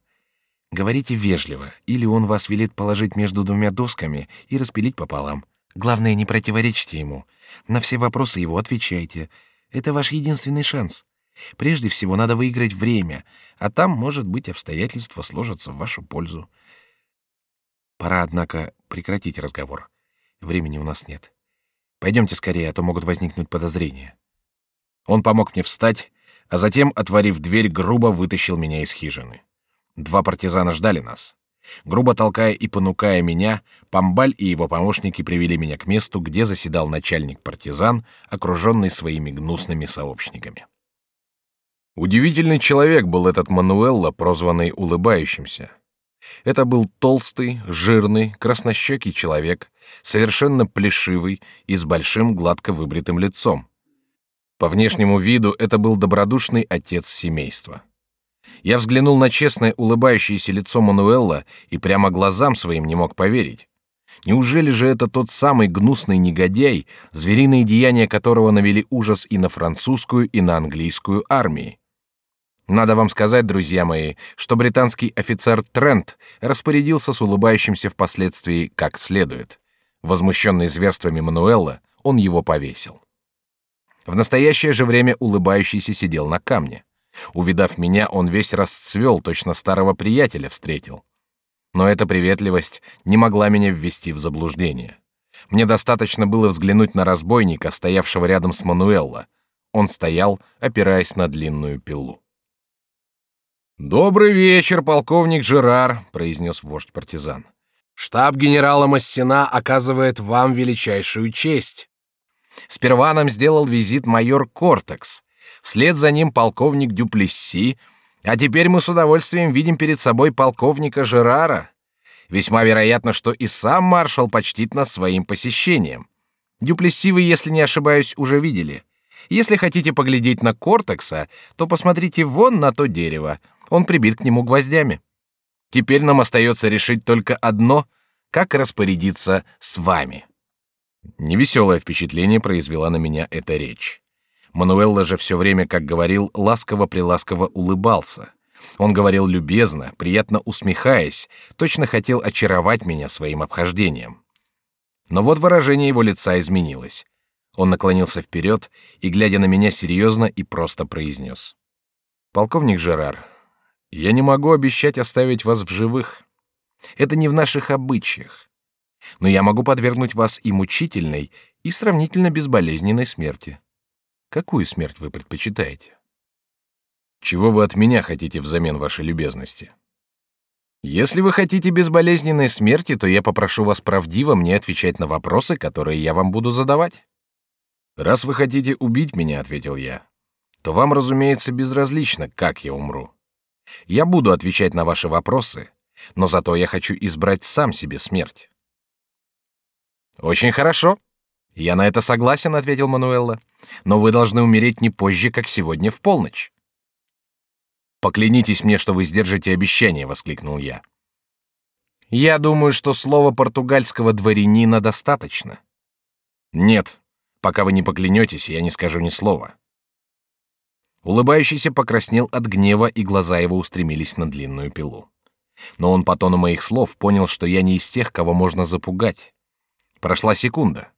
Говорите вежливо, или он вас велит положить между двумя досками и распилить пополам. Главное, не противоречьте ему. На все вопросы его отвечайте. Это ваш единственный шанс. Прежде всего, надо выиграть время, а там, может быть, обстоятельства сложатся в вашу пользу. Пора, однако, прекратить разговор. Времени у нас нет. Пойдемте скорее, а то могут возникнуть подозрения. Он помог мне встать, а затем, отворив дверь, грубо вытащил меня из хижины. Два партизана ждали нас. Грубо толкая и понукая меня, Памбаль и его помощники привели меня к месту, где заседал начальник партизан, окруженный своими гнусными сообщниками. Удивительный человек был этот Мануэлло, прозванный улыбающимся. Это был толстый, жирный, краснощекий человек, совершенно плешивый и с большим гладко выбритым лицом. По внешнему виду это был добродушный отец семейства. Я взглянул на честное улыбающееся лицо Мануэлла и прямо глазам своим не мог поверить. Неужели же это тот самый гнусный негодяй, звериные деяния которого навели ужас и на французскую, и на английскую армии? Надо вам сказать, друзья мои, что британский офицер Трент распорядился с улыбающимся впоследствии как следует. Возмущенный зверствами Мануэлла, он его повесил. В настоящее же время улыбающийся сидел на камне. Увидав меня, он весь расцвел, точно старого приятеля встретил. Но эта приветливость не могла меня ввести в заблуждение. Мне достаточно было взглянуть на разбойника, стоявшего рядом с Мануэлло. Он стоял, опираясь на длинную пилу. Добрый вечер, полковник Жерар, произнес вождь партизан. Штаб генерала Массена оказывает вам величайшую честь. Сперва нам сделал визит майор Кортекс. Вслед за ним полковник Дюплесси, а теперь мы с удовольствием видим перед собой полковника Жерара. Весьма вероятно, что и сам маршал почтит нас своим посещением. Дюплесси вы, если не ошибаюсь, уже видели. Если хотите поглядеть на Кортекса, то посмотрите вон на то дерево. Он прибит к нему гвоздями. Теперь нам остается решить только одно: как распорядиться с вами. Невеселое впечатление произвела на меня эта речь. Мануэлла же все время, как говорил, ласково-приласково улыбался. Он говорил любезно, приятно усмехаясь, точно хотел очаровать меня своим обхождением. Но вот выражение его лица изменилось. Он наклонился вперед и, глядя на меня серьезно и просто произнес: "Полковник Жерар, я не могу обещать оставить вас в живых. Это не в наших обычаях. Но я могу подвергнуть вас и мучительной, и сравнительно безболезненной смерти. Какую смерть вы предпочитаете? Чего вы от меня хотите взамен вашей любезности? Если вы хотите безболезненной смерти, то я попрошу вас правдиво мне отвечать на вопросы, которые я вам буду задавать. Раз вы хотите убить меня, ответил я, то вам, разумеется, безразлично, как я умру. Я буду отвечать на ваши вопросы, но зато я хочу избрать сам себе смерть. Очень хорошо. Я на это согласен, ответил Мануэлла. Но вы должны умереть не позже, как сегодня в полночь. Поклянитесь мне, что вы сдержите обещание, воскликнул я. Я думаю, что слова португальского дворянина достаточно. Нет, Пока вы не поклянетесь, я не скажу ни слова. Улыбающийся покраснел от гнева, и глаза его устремились на длинную пилу. Но он по тону моих слов понял, что я не из тех, кого можно запугать. Прошла секунда.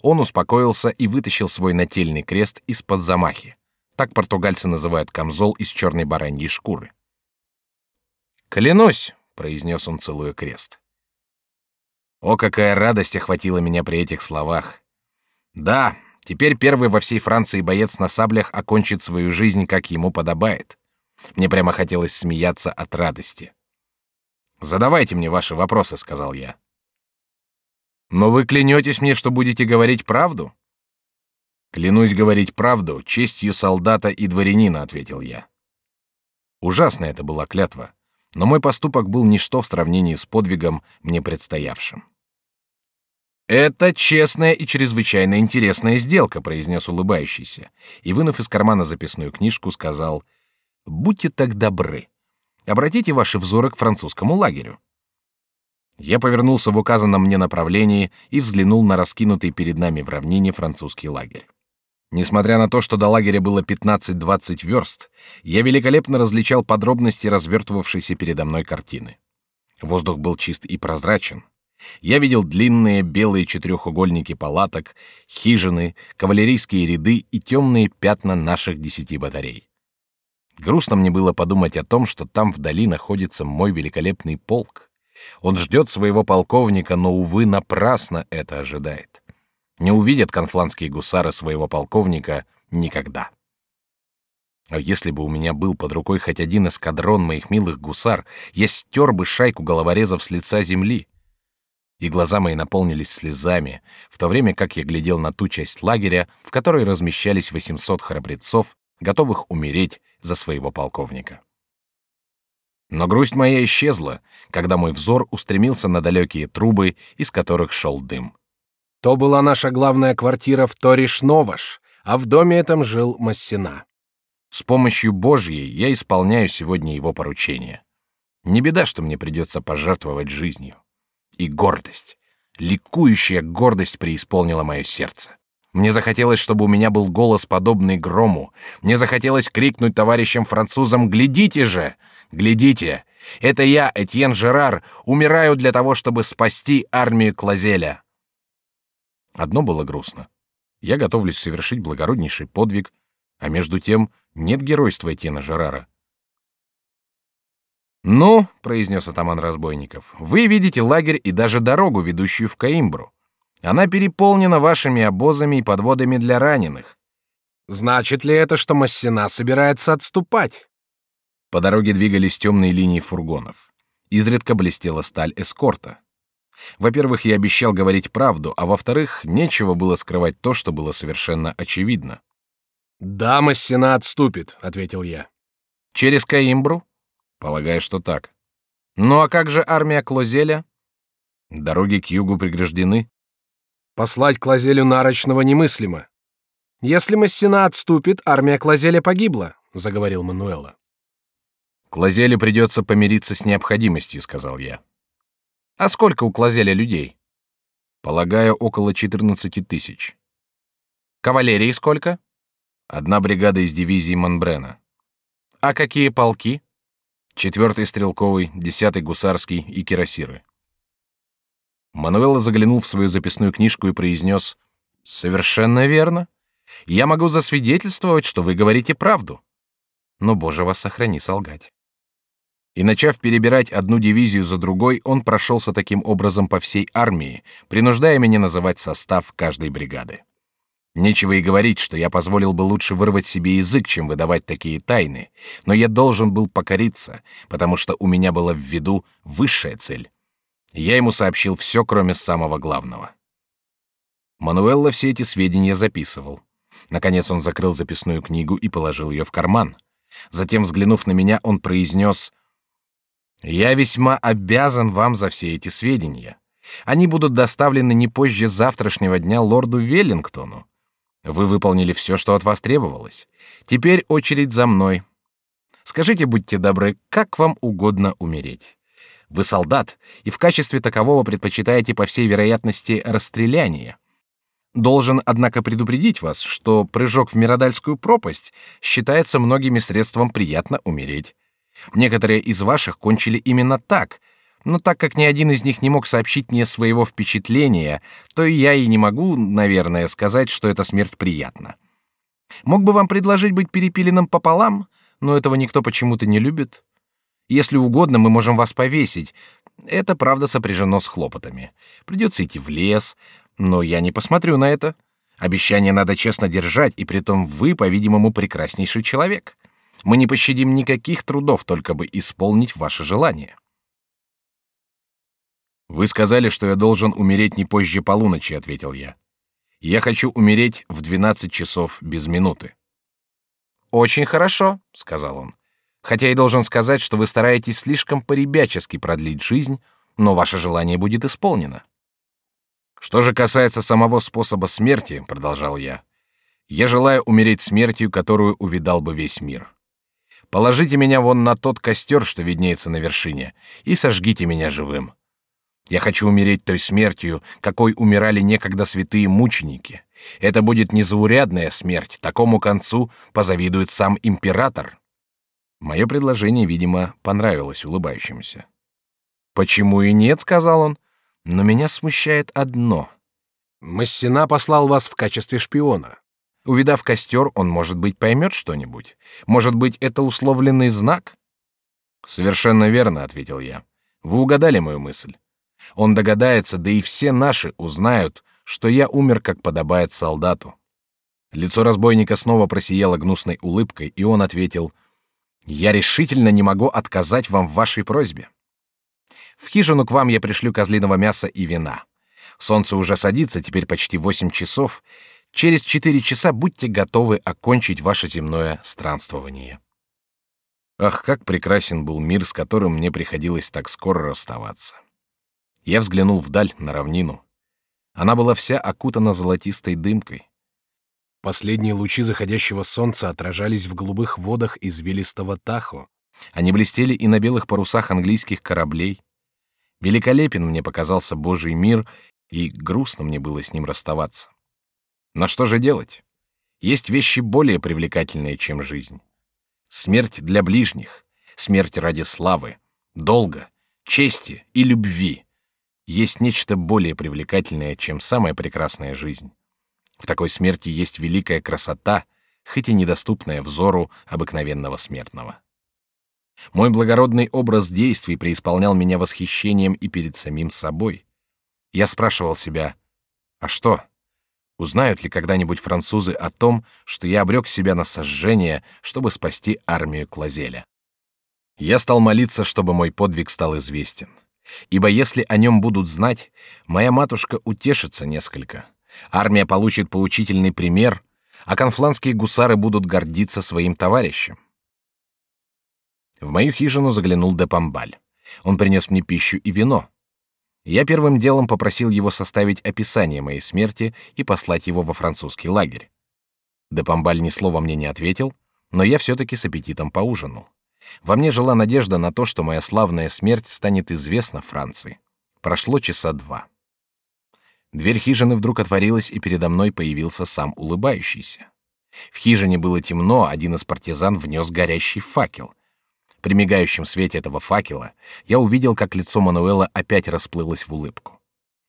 Он успокоился и вытащил свой нательный крест из-под замахи. Так португальцы называют камзол из черной бараньей шкуры. «Клянусь!» — произнес он, целуя крест. О, какая радость охватила меня при этих словах! Да, теперь первый во всей Франции боец на саблях окончит свою жизнь, как ему подобает. Мне прямо хотелось смеяться от радости. «Задавайте мне ваши вопросы», — сказал я. «Но вы клянетесь мне, что будете говорить правду?» «Клянусь говорить правду, честью солдата и дворянина», — ответил я. Ужасно это была клятва, но мой поступок был ничто в сравнении с подвигом, мне предстоявшим. «Это честная и чрезвычайно интересная сделка», — произнес улыбающийся, и, вынув из кармана записную книжку, сказал, «Будьте так добры, Обратите ваши взоры к французскому лагерю. Я повернулся в указанном мне направлении и взглянул на раскинутый перед нами в равнине французский лагерь. Несмотря на то, что до лагеря было 15-20 верст, я великолепно различал подробности развертывавшейся передо мной картины. Воздух был чист и прозрачен. Я видел длинные белые четырехугольники палаток, хижины, кавалерийские ряды и темные пятна наших десяти батарей. Грустно мне было подумать о том, что там вдали находится мой великолепный полк. Он ждет своего полковника, но, увы, напрасно это ожидает. Не увидят конфланские гусары своего полковника никогда. А если бы у меня был под рукой хоть один эскадрон моих милых гусар, я стер бы шайку головорезов с лица земли. И глаза мои наполнились слезами, в то время как я глядел на ту часть лагеря, в которой размещались 800 храбрецов, готовых умереть за своего полковника. Но грусть моя исчезла, когда мой взор устремился на далекие трубы, из которых шел дым. То была наша главная квартира в Ториш-Новаш, а в доме этом жил Массина. С помощью Божьей я исполняю сегодня его поручение. Не беда, что мне придется пожертвовать жизнью. И гордость, ликующая гордость преисполнила мое сердце. Мне захотелось, чтобы у меня был голос, подобный грому. Мне захотелось крикнуть товарищам французам «Глядите же! Глядите! Это я, Этьен Жерар, умираю для того, чтобы спасти армию Клазеля!» Одно было грустно. Я готовлюсь совершить благороднейший подвиг, а между тем нет геройства Этьена Жерара. «Ну», — произнес атаман разбойников, — «вы видите лагерь и даже дорогу, ведущую в Каимбру. Она переполнена вашими обозами и подводами для раненых. Значит ли это, что Массена собирается отступать? По дороге двигались темные линии фургонов. Изредка блестела сталь эскорта. Во-первых, я обещал говорить правду, а во-вторых, нечего было скрывать то, что было совершенно очевидно. «Да, Массена отступит», — ответил я. «Через Каимбру?» «Полагаю, что так». «Ну а как же армия Клозеля?» «Дороги к югу преграждены». Послать Клазелю Нарочного немыслимо. Если Массина отступит, армия Клазеля погибла, заговорил Мануэла. Клазеле придется помириться с необходимостью, сказал я. А сколько у Клазеля людей? Полагаю, около 14 тысяч. Кавалерии сколько? Одна бригада из дивизии Монбрена. А какие полки? Четвертый стрелковый, десятый гусарский и кирасиры. Мануэлла заглянул в свою записную книжку и произнес: "Совершенно верно. Я могу засвидетельствовать, что вы говорите правду. Но Боже вас сохрани солгать". И начав перебирать одну дивизию за другой, он прошелся таким образом по всей армии, принуждая меня называть состав каждой бригады. Нечего и говорить, что я позволил бы лучше вырвать себе язык, чем выдавать такие тайны, но я должен был покориться, потому что у меня была в виду высшая цель я ему сообщил все, кроме самого главного. Мануэлла все эти сведения записывал. Наконец он закрыл записную книгу и положил ее в карман. Затем, взглянув на меня, он произнес: "Я весьма обязан вам за все эти сведения. Они будут доставлены не позже завтрашнего дня лорду Веллингтону. Вы выполнили все, что от вас требовалось. Теперь очередь за мной. Скажите, будьте добры, как вам угодно умереть? Вы солдат, и в качестве такового предпочитаете, по всей вероятности, расстреляние. Должен, однако, предупредить вас, что прыжок в Миродальскую пропасть считается многими средством приятно умереть. Некоторые из ваших кончили именно так, но так как ни один из них не мог сообщить мне своего впечатления, то я и не могу, наверное, сказать, что эта смерть приятна. Мог бы вам предложить быть перепиленным пополам, но этого никто почему-то не любит. Если угодно, мы можем вас повесить. Это правда сопряжено с хлопотами. Придется идти в лес, но я не посмотрю на это. Обещание надо честно держать, и притом вы, по-видимому, прекраснейший человек. Мы не пощадим никаких трудов, только бы исполнить ваше желание. Вы сказали, что я должен умереть не позже полуночи, ответил я. Я хочу умереть в двенадцать часов без минуты. Очень хорошо, сказал он. Хотя и должен сказать, что вы стараетесь слишком поребячески продлить жизнь, но ваше желание будет исполнено. Что же касается самого способа смерти, продолжал я, я желаю умереть смертью, которую увидал бы весь мир. Положите меня вон на тот костер, что виднеется на вершине, и сожгите меня живым. Я хочу умереть той смертью, какой умирали некогда святые мученики. Это будет незаурядная смерть, такому концу позавидует сам император. Мое предложение, видимо, понравилось улыбающемуся. Почему и нет, сказал он. Но меня смущает одно. Массина послал вас в качестве шпиона. Увидав костер, он, может быть, поймет что-нибудь. Может быть, это условленный знак? Совершенно верно, ответил я. Вы угадали мою мысль. Он догадается, да и все наши узнают, что я умер, как подобает солдату. Лицо разбойника снова просияло гнусной улыбкой, и он ответил: "Я решительно не могу отказать вам в вашей просьбе. В хижину к вам я пришлю козлиного мяса и вина. Солнце уже садится, теперь почти восемь часов. Через четыре часа будьте готовы окончить ваше земное странствование". Ах, как прекрасен был мир, с которым мне приходилось так скоро расставаться. Я взглянул вдаль на равнину. Она была вся окутана золотистой дымкой. Последние лучи заходящего солнца отражались в голубых водах извилистого Тахо. Они блестели и на белых парусах английских кораблей. Великолепен мне показался Божий мир, и грустно мне было с ним расставаться. Но что же делать? Есть вещи более привлекательные, чем жизнь. Смерть для ближних, смерть ради славы, долга, чести и любви есть нечто более привлекательное, чем самая прекрасная жизнь. В такой смерти есть великая красота, хоть и недоступная взору обыкновенного смертного. Мой благородный образ действий преисполнял меня восхищением и перед самим собой. Я спрашивал себя, а что? Узнают ли когда-нибудь французы о том, что я обрек себя на сожжение, чтобы спасти армию Клазеля? Я стал молиться, чтобы мой подвиг стал известен. Ибо если о нем будут знать, моя матушка утешится несколько. Армия получит поучительный пример, а конфланские гусары будут гордиться своим товарищем. В мою хижину заглянул Депамбаль. Он принес мне пищу и вино. Я первым делом попросил его составить описание моей смерти и послать его во французский лагерь. Депамбаль ни слова мне не ответил, но я все-таки с аппетитом поужинал. Во мне жила надежда на то, что моя славная смерть станет известна Франции. Прошло часа два. Дверь хижины вдруг отворилась, и передо мной появился сам улыбающийся. В хижине было темно, один из партизан внес горящий факел. При мигающем свете этого факела я увидел, как лицо Мануэла опять расплылось в улыбку.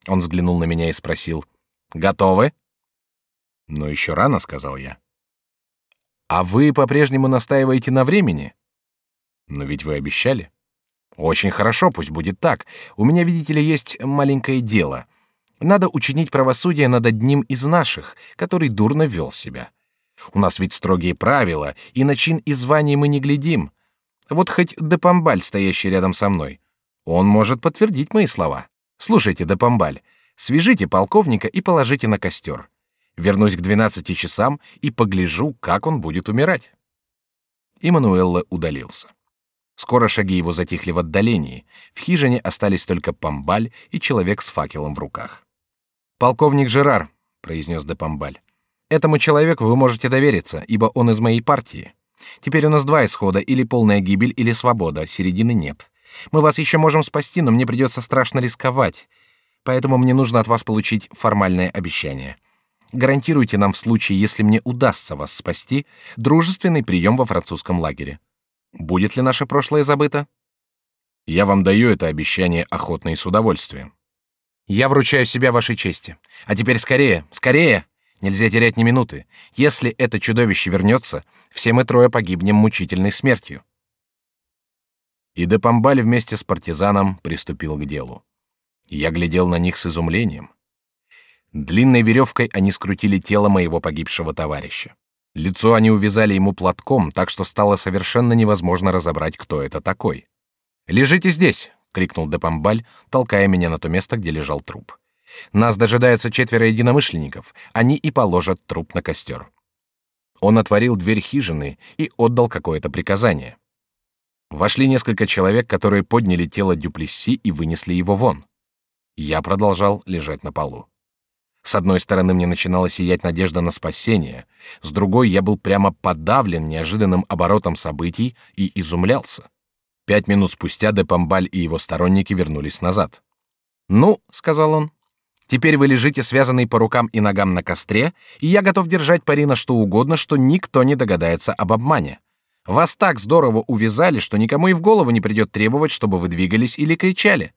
Он взглянул на меня и спросил: "Готовы?" "Но еще рано", сказал я. "А вы по-прежнему настаиваете на времени?" Но ведь вы обещали. Очень хорошо, пусть будет так. У меня, видите ли, есть маленькое дело. Надо учинить правосудие над одним из наших, который дурно вел себя. У нас ведь строгие правила, и на чин и звание мы не глядим. Вот хоть Депамбаль, стоящий рядом со мной, он может подтвердить мои слова. Слушайте, Депамбаль, свяжите полковника и положите на костер. Вернусь к двенадцати часам и погляжу, как он будет умирать. И Мануэлла удалился. Скоро шаги его затихли в отдалении. В хижине остались только Памбаль и человек с факелом в руках. Полковник Жерар, произнес де Памбаль. Этому человеку вы можете довериться, ибо он из моей партии. Теперь у нас два исхода: или полная гибель, или свобода. Середины нет. Мы вас еще можем спасти, но мне придется страшно рисковать. Поэтому мне нужно от вас получить формальное обещание. гарантируйте нам в случае, если мне удастся вас спасти, дружественный прием во французском лагере. Будет ли наше прошлое забыто? Я вам даю это обещание охотно и с удовольствием. Я вручаю себя вашей чести. А теперь скорее, скорее! Нельзя терять ни минуты. Если это чудовище вернется, все мы трое погибнем мучительной смертью. И Депамбаль вместе с партизаном приступил к делу. Я глядел на них с изумлением. Длинной веревкой они скрутили тело моего погибшего товарища. Лицо они увязали ему платком, так что стало совершенно невозможно разобрать, кто это такой. «Лежите здесь!» — крикнул Депамбаль, толкая меня на то место, где лежал труп. «Нас дожидаются четверо единомышленников. Они и положат труп на костер». Он отворил дверь хижины и отдал какое-то приказание. Вошли несколько человек, которые подняли тело Дюплесси и вынесли его вон. Я продолжал лежать на полу. С одной стороны мне начинала сиять надежда на спасение, с другой я был прямо подавлен неожиданным оборотом событий и изумлялся. Пять минут спустя Депамбаль и его сторонники вернулись назад. «Ну», — сказал он, — «теперь вы лежите связанный по рукам и ногам на костре, и я готов держать пари на что угодно, что никто не догадается об обмане. Вас так здорово увязали, что никому и в голову не придет требовать, чтобы вы двигались или кричали.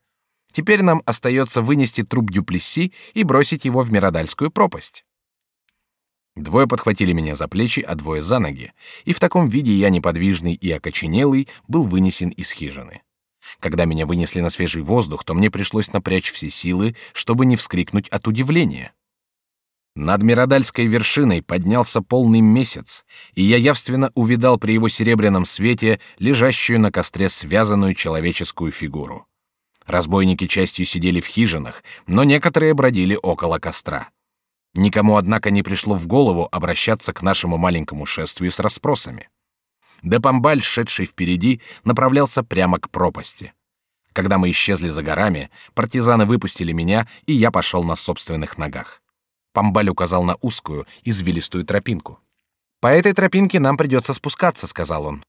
Теперь нам остается вынести труп Дюплесси и бросить его в Миродальскую пропасть. Двое подхватили меня за плечи, а двое за ноги, и в таком виде я неподвижный и окоченелый был вынесен из хижины. Когда меня вынесли на свежий воздух, то мне пришлось напрячь все силы, чтобы не вскрикнуть от удивления. Над Миродальской вершиной поднялся полный месяц, и я явственно увидал при его серебряном свете лежащую на костре связанную человеческую фигуру. Разбойники частью сидели в хижинах, но некоторые бродили около костра. Никому, однако, не пришло в голову обращаться к нашему маленькому шествию с расспросами. Депамбаль, шедший впереди, направлялся прямо к пропасти. Когда мы исчезли за горами, партизаны выпустили меня, и я пошел на собственных ногах. Памбаль указал на узкую, извилистую тропинку. «По этой тропинке нам придется спускаться», — сказал он.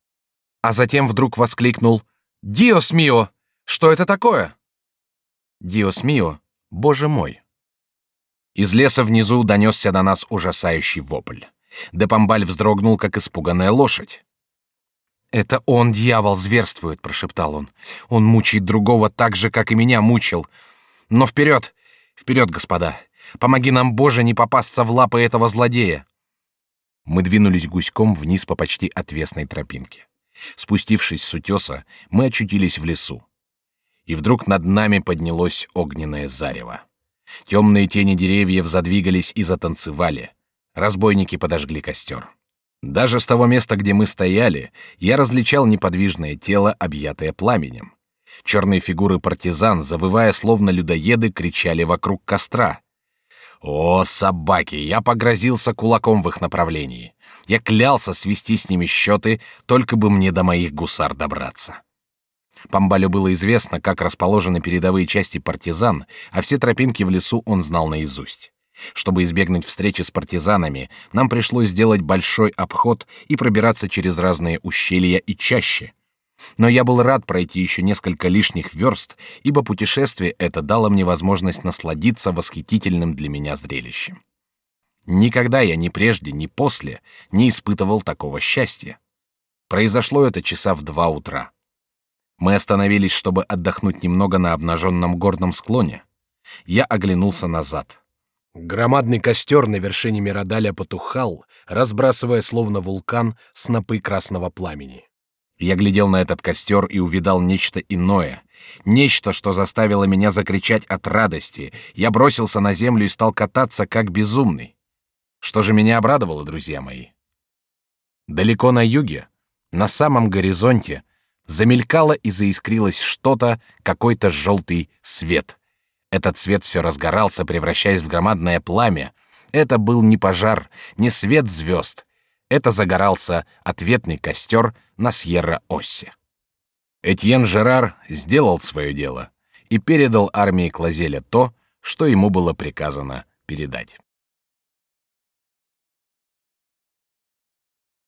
А затем вдруг воскликнул «Диос мио! Что это такое?» «Диос мио! Боже мой!» Из леса внизу донесся до нас ужасающий вопль. Депамбаль вздрогнул, как испуганная лошадь. «Это он, дьявол, зверствует», — прошептал он. «Он мучает другого так же, как и меня мучил. Но вперед, вперед, господа! Помоги нам, Боже, не попасться в лапы этого злодея!» Мы двинулись гуськом вниз по почти отвесной тропинке. Спустившись с утеса, мы очутились в лесу. И вдруг над нами поднялось огненное зарево. Темные тени деревьев задвигались и затанцевали. Разбойники подожгли костер. Даже с того места, где мы стояли, я различал неподвижное тело, объятое пламенем. Черные фигуры партизан, завывая словно людоеды, кричали вокруг костра. О, собаки! Я погрозился кулаком в их направлении. Я клялся свести с ними счеты, только бы мне до моих гусар добраться. Памбалю было известно, как расположены передовые части партизан, а все тропинки в лесу он знал наизусть. Чтобы избегнуть встречи с партизанами, нам пришлось сделать большой обход и пробираться через разные ущелья и чаще. Но я был рад пройти еще несколько лишних верст, ибо путешествие это дало мне возможность насладиться восхитительным для меня зрелищем. Никогда я ни прежде, ни после не испытывал такого счастья. Произошло это часа в два утра. Мы остановились, чтобы отдохнуть немного на обнаженном горном склоне. Я оглянулся назад. Громадный костер на вершине Мирадаля потухал, разбрасывая словно вулкан снопы красного пламени. Я глядел на этот костер и увидал нечто иное, нечто, что заставило меня закричать от радости. Я бросился на землю и стал кататься как безумный. Что же меня обрадовало, друзья мои? Далеко на юге, на самом горизонте, замелькало и заискрилось что-то, какой-то желтый свет. Этот свет все разгорался, превращаясь в громадное пламя. Это был не пожар, не свет звезд. Это загорался ответный костер на Сьерра-Оссе. Этьен Жерар сделал свое дело и передал армии Клазеля то, что ему было приказано передать.